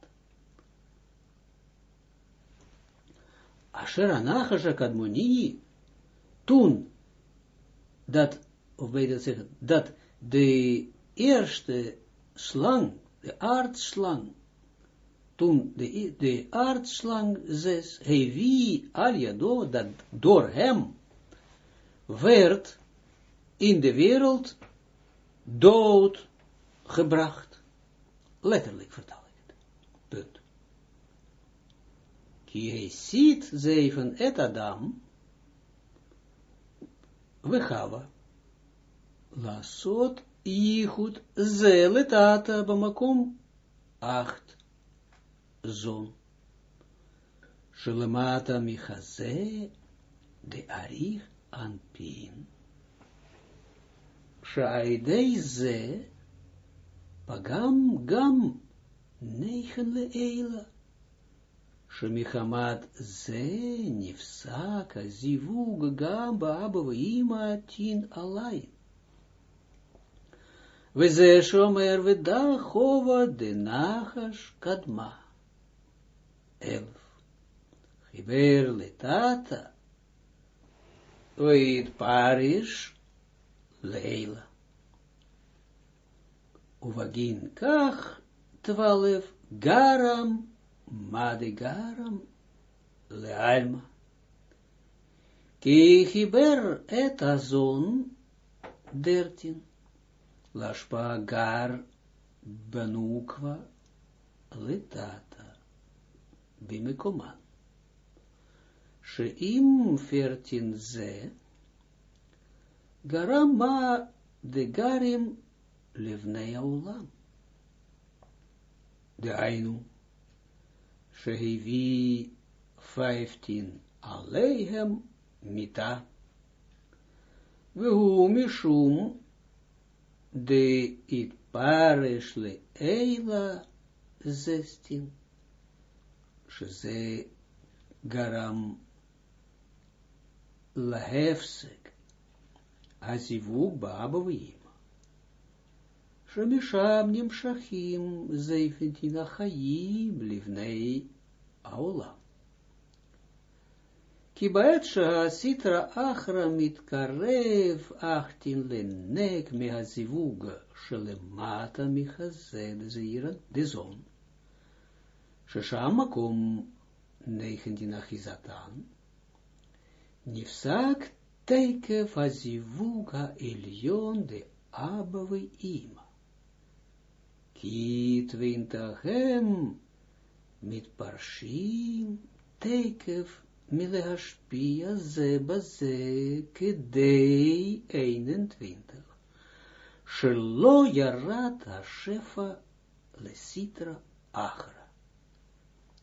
Asher anachasha kadmoni, toen, dat, of je dat zeggen, dat de eerste slang, de aardslang, toen de, de aardslang zes, wie al dat door hem werd in de wereld dood gebracht. Letterlijk vertaal ik het. Punt. Ki hij ziet zeven et Adam, we gaan lasot ichut ze letata bamakom acht zon. Shelemata michaze de arich anpin. Shaidei ze pagam gam negen leela. Shemichamat ze nifsaka zivug gam baabav ima tin alay. Weze shomer veda chova de nachash kadma. Elf. Chiber letata. Oit parish leila. Uvagin kach twaalf garam made garam lealma. Ki chiber et azon dertien. Lashpa gar benukwa letata bimekoman. Sheim fertin ze garama de garim levnei olam. De ainu Shehivi 15 Aleihem Mita. Vehu Mishum de Itparesh le Eila 16 Sheze Garam Lahefsek Azivug Babavim. שמשם נמשכים זייפנטין החיים לבני העולם. כי בעת שהסטרא אחרא מתקרב אחתין לנק מהזיווג שלמטה מחזה דזעירא דזון, ששם מקום נחנדין אחיזתן, נפסק תקף הזיווג העליון דאבא ואימא. hi 20 hem met parshim tekef milehashpia ze baze kedei 21. Shelo yarat ha-shefa lesitra achra.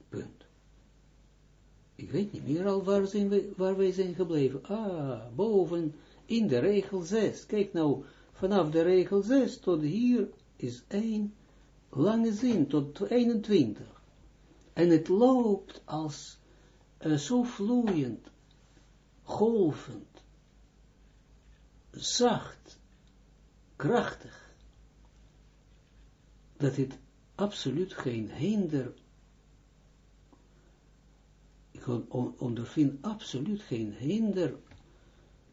Punt. Ik weet niet meer al waar, zijn we, waar wij zijn gebleven. Ah, boven in de regel 6. Kijk nou, vanaf de regel 6 tot hier is 1 lange zin, tot 21. En het loopt als uh, zo vloeiend, golvend, zacht, krachtig, dat het absoluut geen hinder, ik ondervind absoluut geen hinder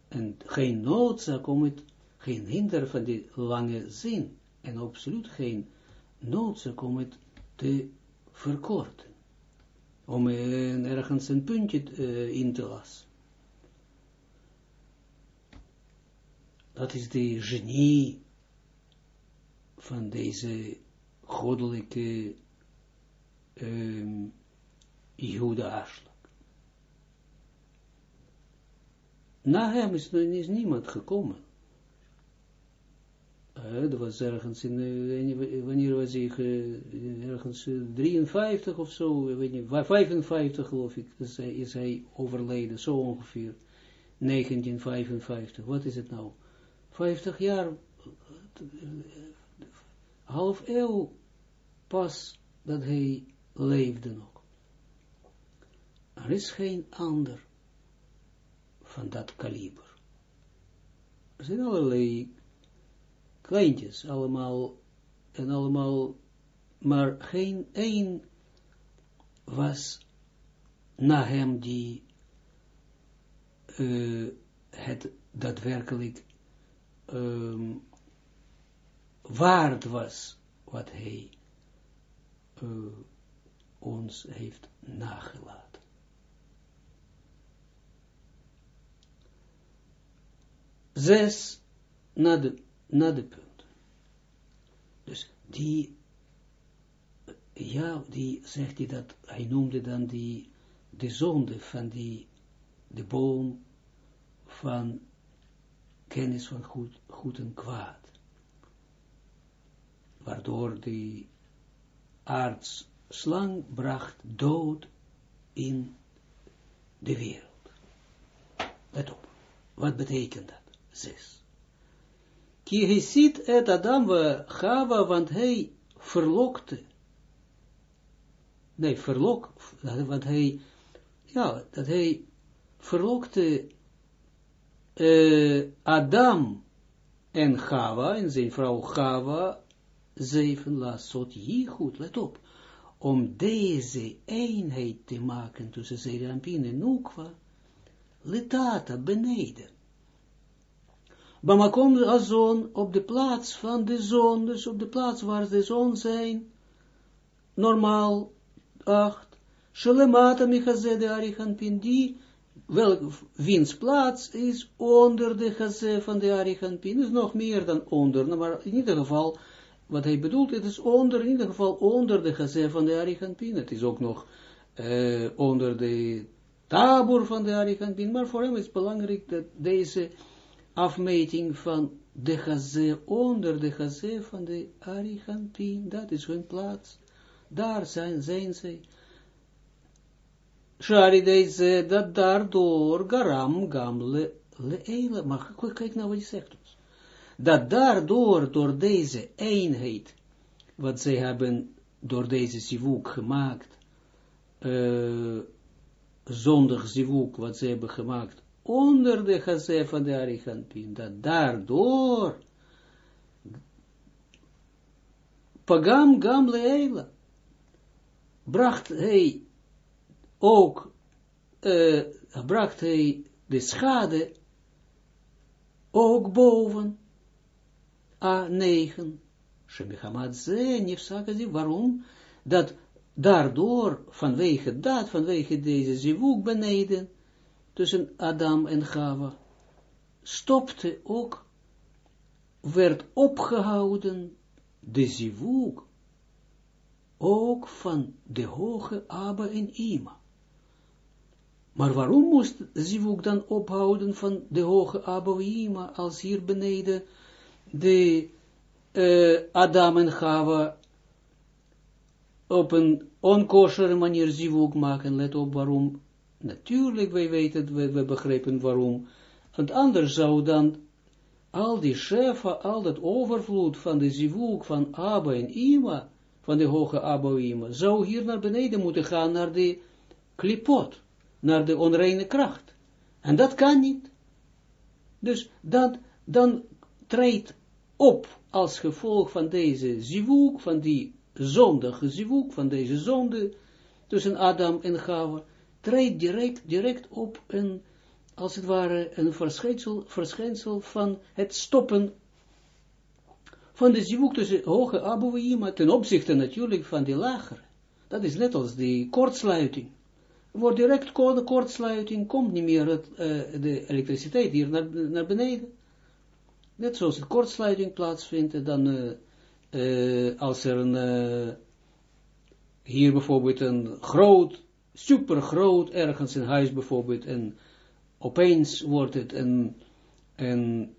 en geen noodzaak om het, geen hinder van die lange zin en absoluut geen noodzaak om het te verkorten om ergens een puntje uh, in te lassen. Dat is de genie van deze goddelijke um, Jehuda Aslak. Na hem is, is niemand gekomen. Uh, dat was ergens in, uh, wanneer was ik, uh, ergens 53 of zo, weet niet, 55 geloof ik, is is hij overleden, zo ongeveer, 1955, wat is het nou, 50 jaar, half eeuw pas dat hij leefde nog. Er is geen ander van dat kaliber. Er zijn allerlei kleintjes, allemaal, en allemaal, maar geen één was na hem die uh, het daadwerkelijk um, waard was wat hij uh, ons heeft nagelaten. Zes, na de, na de punt. Dus die, ja, die zegt hij dat, hij noemde dan die, de zonde van die, de boom van kennis van goed, goed en kwaad. Waardoor die aardslang bracht dood in de wereld. Let op, wat betekent dat? Zes. Ki ziet het Adam we Chava, want hij verlokte. Nee, verlok, want hij, ja, dat hij verlokte uh, Adam en Chava, en zijn vrouw Chava, zeven lasot goed, let op, om deze eenheid te maken tussen Zerampin en Nukwa, letata beneden. Bamakom azon op de plaats van de zon, dus op de plaats waar de zon zijn, normaal, acht, Shalemata michaze de arichanpin, die welk, wiens plaats is onder de gazé van de arichanpin, is nog meer dan onder, maar in ieder geval, wat hij bedoelt, het is onder, in ieder geval onder de gazé van de arichanpin, het is ook nog uh, onder de tabor van de arichanpin, maar voor hem is belangrijk dat deze afmeting van de gazé onder de gazé van de arichanpin, dat is hun plaats, daar zijn, zijn zij, Shari deze, dat daardoor garam gamle leele, maar kijk nou wat hij zegt ons. Dat daardoor, door deze eenheid, wat zij hebben door deze zivuk gemaakt, uh, zondig zivuk, wat zij hebben gemaakt, onder de gazé van de Arichanpin, dat daardoor pagam gam leela, bracht hij ook uh, bracht hij de schade ook boven A9. Shemichamad ze, nifsakazi, waarom? Dat daardoor, vanwege dat, vanwege deze zivuk beneden, tussen Adam en Gava, stopte ook, werd opgehouden de zivuk, ook van de hoge Abba en Ima. Maar waarom moest Zivuk dan ophouden van de hoge Abouima, als hier beneden de uh, Adam en Chava op een onkoshere manier Zivuk maken? Let op waarom. Natuurlijk, wij weten, we, begrijpen waarom. Want anders zou dan al die shefa, al dat overvloed van de Zivuk, van Abba en Ima, van de hoge Abouima, zou hier naar beneden moeten gaan, naar de klipot naar de onreine kracht. En dat kan niet. Dus dat, dan treedt op als gevolg van deze zivuk, van die zondige zivuk, van deze zonde tussen Adam en Gava, treedt direct, direct op een, als het ware, een verschijnsel, van het stoppen van de zivuk tussen hoge Abu ten opzichte natuurlijk van die lagere. Dat is net als die kortsluiting wordt direct de kortsluiting, komt niet meer uh, de elektriciteit hier naar, naar beneden. Net zoals het kortsluiting plaatsvindt, dan uh, uh, als er een, hier bijvoorbeeld een groot, super groot, ergens in huis bijvoorbeeld, en opeens wordt het een, een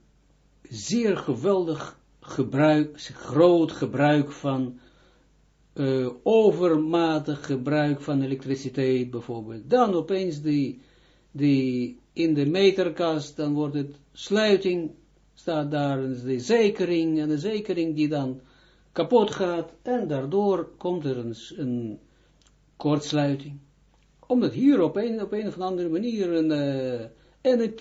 zeer geweldig gebruik, groot gebruik van uh, overmatig gebruik van elektriciteit bijvoorbeeld, dan opeens die, die in de meterkast, dan wordt het sluiting, staat daar de zekering, en de zekering die dan kapot gaat, en daardoor komt er een, een kortsluiting. Omdat hier op een, op een of andere manier een, uh, en een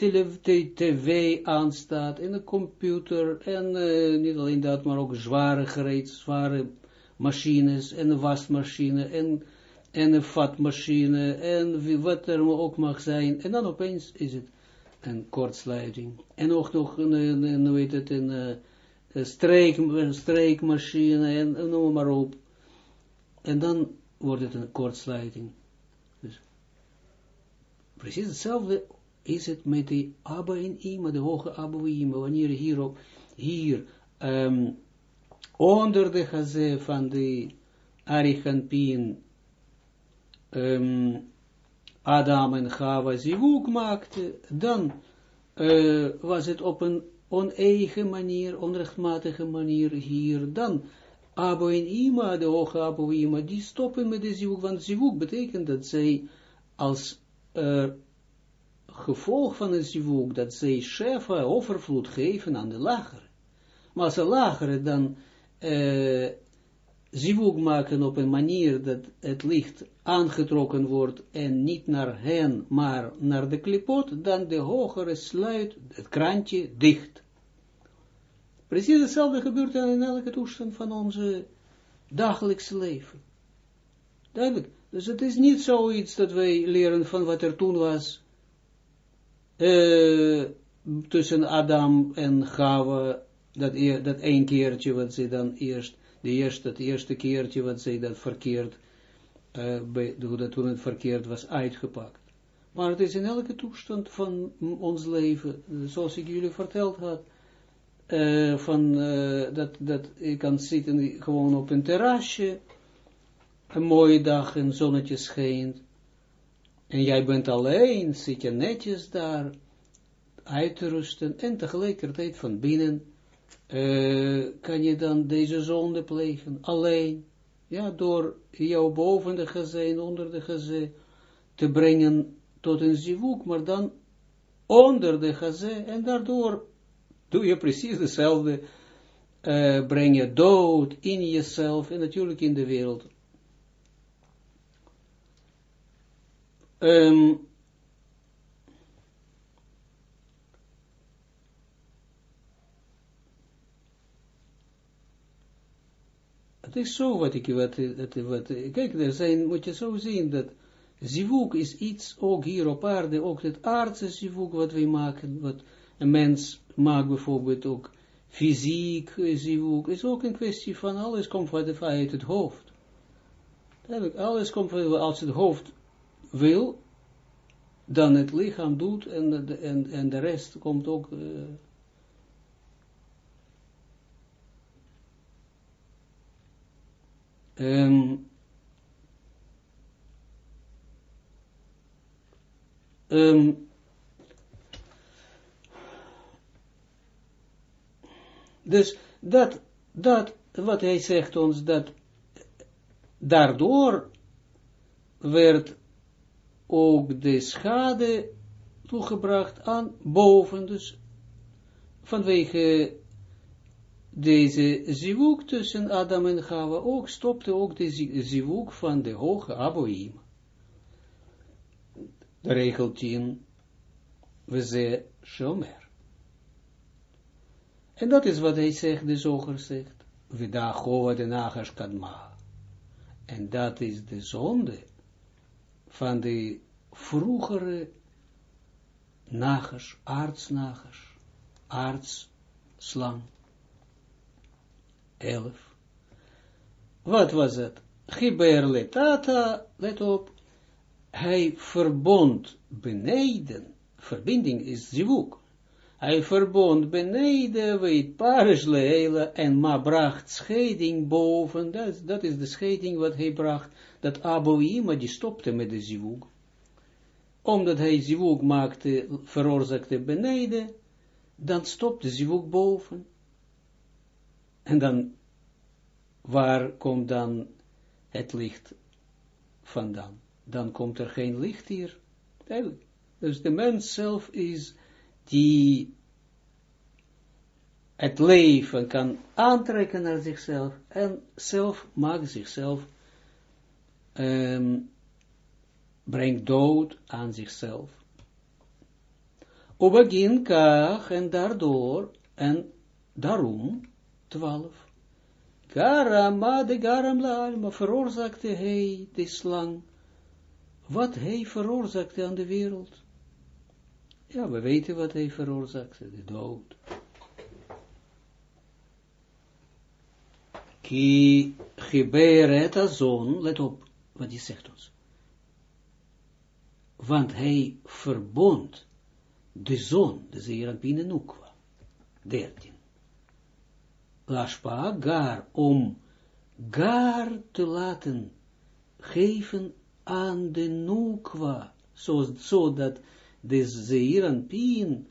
tv aanstaat, en een computer, en uh, niet alleen dat, maar ook zware gereed, zware machines en een wasmachine en, en een vatmachine en wat er ook mag zijn. En dan opeens is het een kortsluiting. En ook nog, een, weet het, een, streek, een streekmachine en noem maar op. En dan wordt het een kortsluiting. Precies hetzelfde is het met die Abba in Ima, de hoge Abba in Ima, wanneer hier, op, hier um, onder de gazé van de Arichanpien um, Adam en Chava zivuk maakte, dan uh, was het op een oneigen manier, onrechtmatige manier hier, dan Abo en Ima, de hoge Abo en Ima, die stoppen met de zivuk, want zivuk betekent dat zij als uh, gevolg van een zivuk, dat zij shefa, overvloed geven aan de lagere. Maar als de lagere dan uh, maken op een manier dat het licht aangetrokken wordt en niet naar hen, maar naar de klipot, dan de hogere sluit het krantje dicht. Precies hetzelfde gebeurt in elke toestand van onze dagelijkse leven. Duidelijk. Dus het is niet zoiets dat wij leren van wat er toen was, uh, tussen Adam en Gava, dat, dat één keertje wat ze dan eerst, de eerste, het eerste keertje wat ze dat verkeerd, uh, bij, dat toen het verkeerd was uitgepakt. Maar het is in elke toestand van ons leven, zoals ik jullie verteld had, uh, van, dat, dat je kan zitten gewoon op een terrasje, een mooie dag, een zonnetje schijnt, en jij bent alleen, zit je netjes daar, uit te rusten, en tegelijkertijd van binnen, uh, kan je dan deze zonde plegen, alleen, ja, door jou boven de gezin, onder de gezin, te brengen tot een zivuk, maar dan onder de gezin, en daardoor doe je precies dezelfde, uh, breng je dood in jezelf en natuurlijk in de wereld. Um, het is zo wat ik, wat, wat, kijk, er zijn, moet je zo zien, dat zivuk is iets, ook hier op aarde, ook het aardse zivuk wat wij maken, wat een mens maakt bijvoorbeeld ook fysiek, zivuk, is ook een kwestie van alles komt uit het hoofd. Alles komt van, als het hoofd wil, dan het lichaam doet en de, en, en de rest komt ook... Uh, um, um, Dus dat, dat, wat hij zegt ons, dat daardoor werd ook de schade toegebracht aan boven, dus vanwege deze zivuk tussen Adam en Chava ook stopte ook de zivuk van de hoge Aboim. De regel 10, we ze shomer. En dat is wat hij zegt, de zoger zegt. Vida chova de nagas kadma. En dat is de zonde van de vroegere nagas, aardsnagas, aardslang. Elf. Wat was het? Giber tata, let op, hij verbond beneden, verbinding is zivuk, hij verbond beneden, weet parisleele, en maar bracht scheiding boven, dat, dat is de scheiding wat hij bracht, dat Aboïma, die stopte met de zivug. Omdat hij zivug maakte, veroorzaakte beneden, dan stopte zivug boven. En dan, waar komt dan het licht vandaan? Dan komt er geen licht hier. Dus de mens zelf is die het leven kan aantrekken naar zichzelf en zelf maakt zichzelf, um, brengt dood aan zichzelf. Obagin kach en daardoor en daarom, twaalf, Garama de garam la alma veroorzaakte hij de slang, wat hij veroorzaakte aan de wereld. Ja, we weten wat hij veroorzaakte, de dood. Ki geberet azon, let op wat hij zegt ons. Want hij verbond de zon, de Zeranpine Nukwa, 13. Lashpa gar, om gar te laten geven aan de Nukwa, zodat de Zeranpien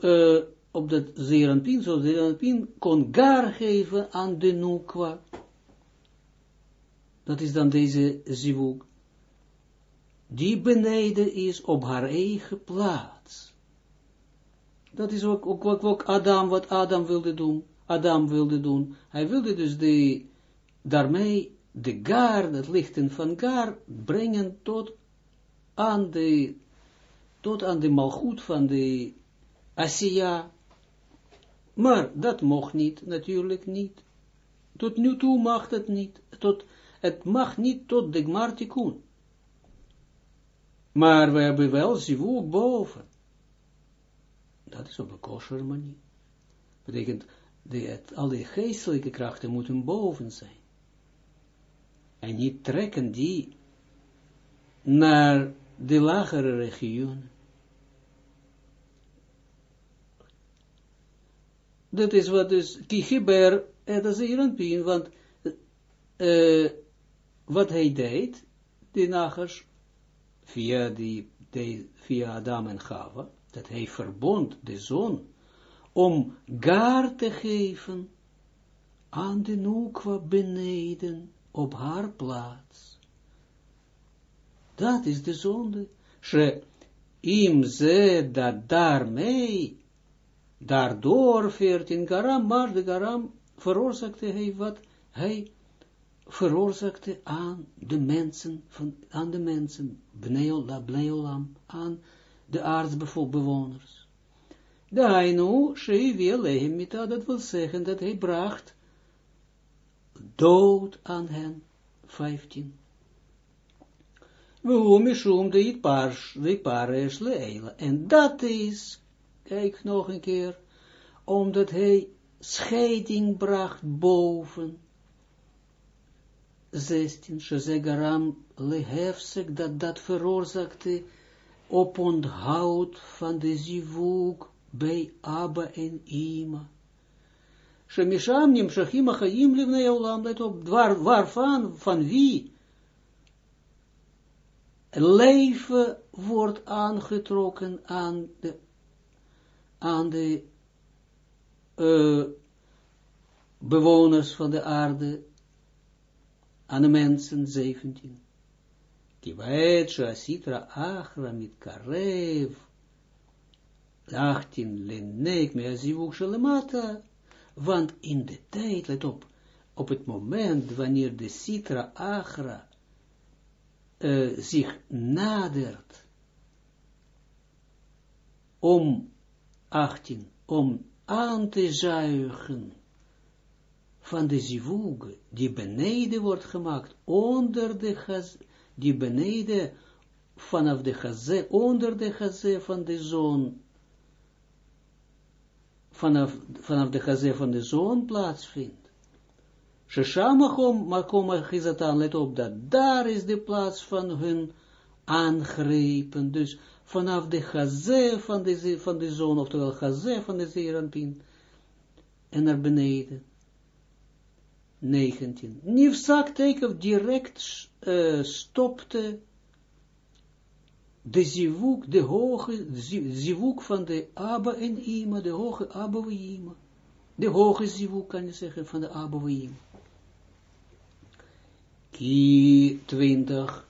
uh, op dat Zeranpien, zo Zeranpien kon gar geven aan de Nukwa. Dat is dan deze zivug. Die beneden is op haar eigen plaats. Dat is ook, ook, ook, ook Adam, wat Adam wilde doen. Adam wilde doen. Hij wilde dus de, daarmee de gar, het lichten van gar, brengen tot aan de, tot aan de malgoed van de Asiya. Maar dat mocht niet, natuurlijk niet. Tot nu toe mag het niet. Tot, het mag niet tot de Gmartikun. Maar we hebben wel zivuk boven. Dat is op een kosher manier. Betekent, het, al die geestelijke krachten moeten boven zijn. En niet trekken die naar de lagere regionen. Dat is wat dus, kichiber, dat is hier want uh, wat hij deed, de nagers, via, die, via Adam en Chava, dat hij verbond de zon, om gar te geven aan de Nukwa beneden, op haar plaats. Dat is de zonde. She, im ze dat daarmee, daardoor veertien garam, maar de garam veroorzaakte hij wat hij veroorzaakte aan de mensen, van, aan de mensen, Bneolam, aan de aardsbewoners. De Hainu, Sheivi Alehemita, dat wil zeggen dat hij bracht dood aan hen, 15. We mishum de it pars, de pares leila. En dat is, kijk nog een keer, omdat hij scheiding bracht boven 16, Shezegaram lehefsek, dat dat veroorzaakte op onthoud van de zivuk bij Abba en Ima. Shemisham nimshachim achayim livnei olam, let op, waar, waarvan, van wie leven wordt aangetrokken aan de, aan de uh, bewoners van de aarde, aan de mensen, 17. Kivaet sitra achra mit karev, 18 lenek me azivuk shalemata, want in de tijd, let op, op het moment wanneer de citra achra uh, zich nadert, om 18, om aan te zuigen van de zivug, die beneden wordt gemaakt, onder de gaz, die beneden, vanaf de gazé, onder de gazé van de zon, vanaf, vanaf de gazé van de zon plaatsvindt. Sheshamakom, makom achizatan, let op dat, daar is de plaats van hun aangrepen, dus vanaf de gazé van de, van de zon, oftewel gazé van de zeeranpin, en naar beneden. 19. Nifzak teken direct uh, stopte de zivuk, de hoge zivuk van de Abba en Ima, de hoge Abba en Ima. De hoge zivuk kan je zeggen van de Abba en Ima. Ki 20.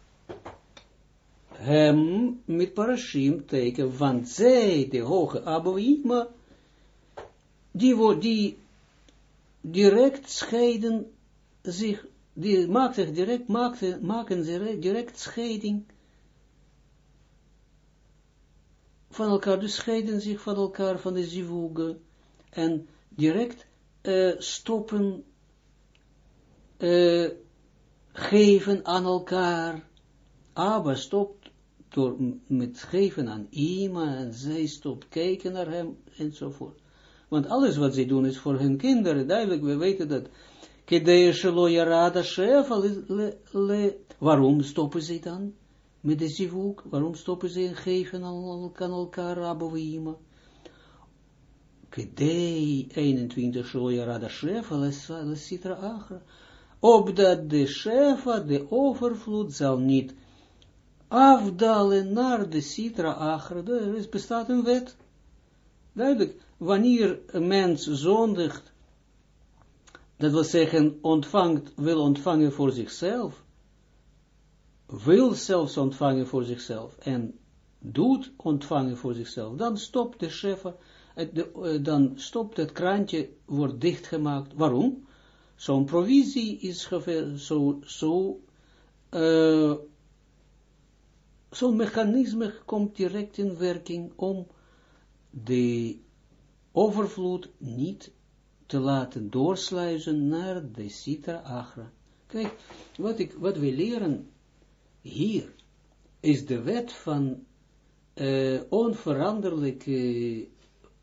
Hem met parashim teken, want zij, de hoge Abba en Ima, die, wordt die direct scheiden zich, die maakt zich direct, maakt, maken ze direct scheiding van elkaar, dus scheiden zich van elkaar, van de zivuge, en direct uh, stoppen, uh, geven aan elkaar, Abba stopt door met geven aan iemand, en zij stopt kijken naar hem, enzovoort. Want alles wat zij doen is voor hun kinderen, duidelijk, we weten dat. Waarom stoppen ze dan? Met de zivuk, waarom stoppen ze en geven aan elkaar abovima? Kedee 21 shelo yarada shefa, le sitra achra. Opdat de shefa, de overvloed, zal niet afdalen naar de sitra achra. Er bestaat een wet. Duidelijk, wanneer een mens zondigt, dat wil zeggen, ontvangt, wil ontvangen voor zichzelf, wil zelfs ontvangen voor zichzelf, en doet ontvangen voor zichzelf, dan stopt de shefa, dan stopt het krantje, wordt dichtgemaakt. Waarom? Zo'n provisie is zo, zo, uh, zo'n mechanisme komt direct in werking om de overvloed niet te laten doorsluizen naar de Sita Agra. Kijk, wat, ik, wat we leren hier, is de wet van uh, onveranderlijke,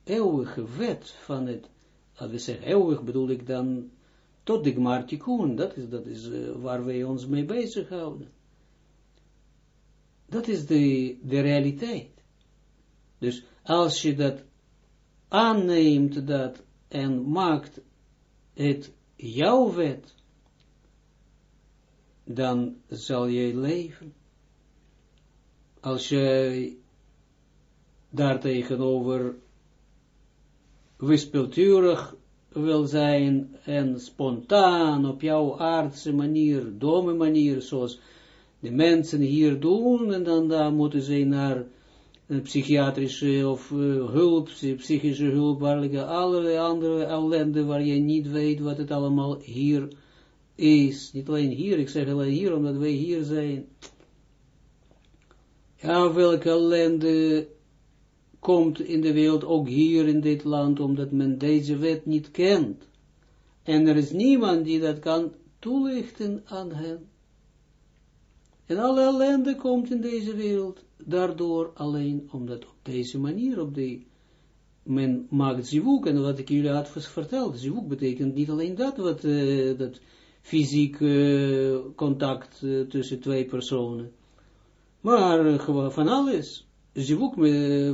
eeuwige wet van het, als we zeggen eeuwig bedoel ik dan, tot de Gmartikun, dat is, dat is uh, waar wij ons mee bezighouden. Dat is de, de realiteit. Dus als je dat aanneemt dat en maakt het jouw wet, dan zal je leven. Als je daar tegenover wispelturig wil zijn en spontaan op jouw aardse manier, dome manier, zoals de mensen hier doen, en dan daar moeten ze naar psychiatrische of uh, hulp, psychische hulp, allerlei andere ellende waar je niet weet wat het allemaal hier is. Niet alleen hier, ik zeg alleen hier, omdat wij hier zijn. Ja, welke ellende komt in de wereld, ook hier in dit land, omdat men deze wet niet kent. En er is niemand die dat kan toelichten aan hen. En alle ellende komt in deze wereld daardoor alleen omdat op deze manier, op de, men maakt zivuk, en wat ik jullie had verteld, zivuk betekent niet alleen dat, wat, uh, dat fysiek uh, contact uh, tussen twee personen, maar gewoon van alles. Zivuk,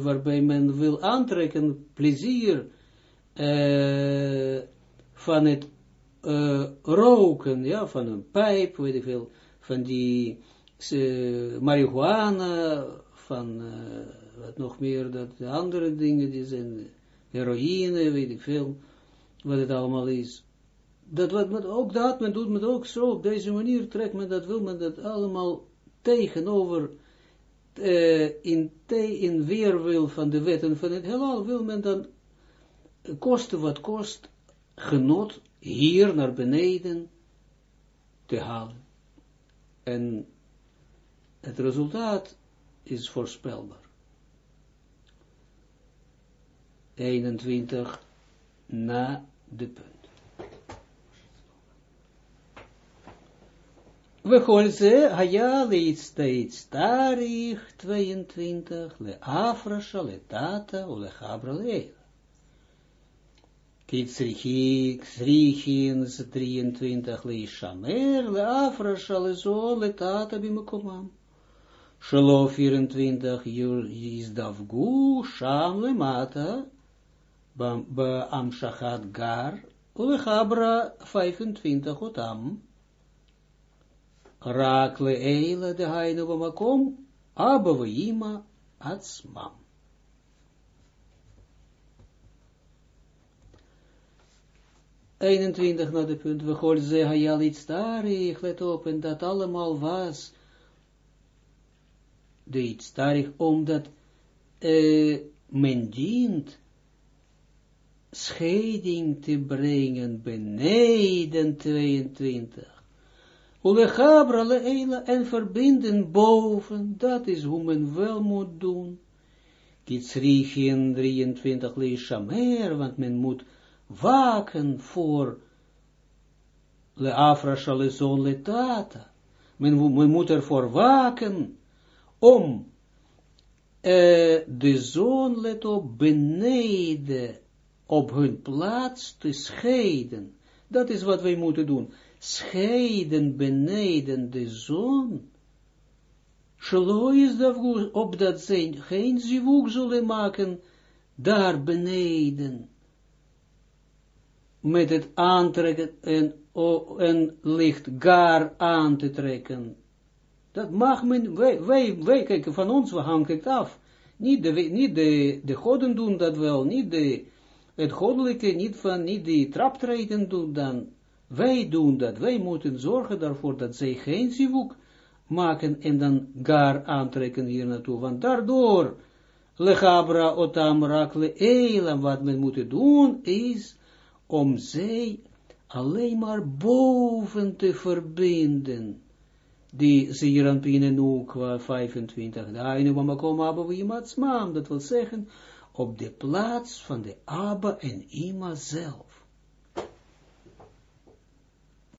waarbij men wil aantrekken, plezier, van het roken, ja, van een pijp, weet ik veel, van die marihuana, van uh, wat nog meer, dat andere dingen, die zijn heroïne, weet ik veel, wat het allemaal is. Dat wat men ook dat, men doet men ook zo, op deze manier trekt men dat, wil men dat allemaal tegenover, uh, in, te, in weerwil van de wetten van het heelal, wil men dan, kosten wat kost, genot hier naar beneden te halen. En het resultaat is voorspelbaar. 21 na de punt. We golze haya steeds tarich 22 le afrasha le tata le chabra le Kitsrichin 23 le shamer le le zo le tata bimekomam. Shelo 24 Yizdavgu Sham Lemata Ba Amshachat Gar Ulechabra 25 Otam Rak Leila de Hainu Bamakom Abavaima Atzmam 21 naar de punt, we gooien ze hayal iets ik let op, en dat allemaal was de iets omdat men dient scheiding te brengen beneden 22. Ulechabra leila en verbinden boven, dat is hoe men wel moet doen. Kitsrichien 23 leishamer, want men moet waken voor leafra shalezon letata. Men, men moet ervoor waken om uh, de zoon, let op, beneden op hun plaats te scheiden. Dat is wat wij moeten doen. Scheiden beneden de zon. Shelo is dat op dat zijn geen zivug zullen maken daar beneden. Met het aantrekken en, en licht gar aan te trekken. Dat mag men, wij, wij, wij kijken van ons, we hangen het af. Niet de, niet de, de goden doen dat wel, niet de, het goddelijke, niet van, niet die traptreden doen dan. Wij doen dat, wij moeten zorgen daarvoor dat zij geen zivuk maken en dan gar aantrekken hier naartoe, want daardoor, lechabra otam rakle elam, wat men moet doen is, om zij alleen maar boven te verbinden die Zeeranpine nu qua 25, Dainu Mamakom Abba Wimatsmaam, dat wil zeggen, op de plaats van de Abba en Ima zelf.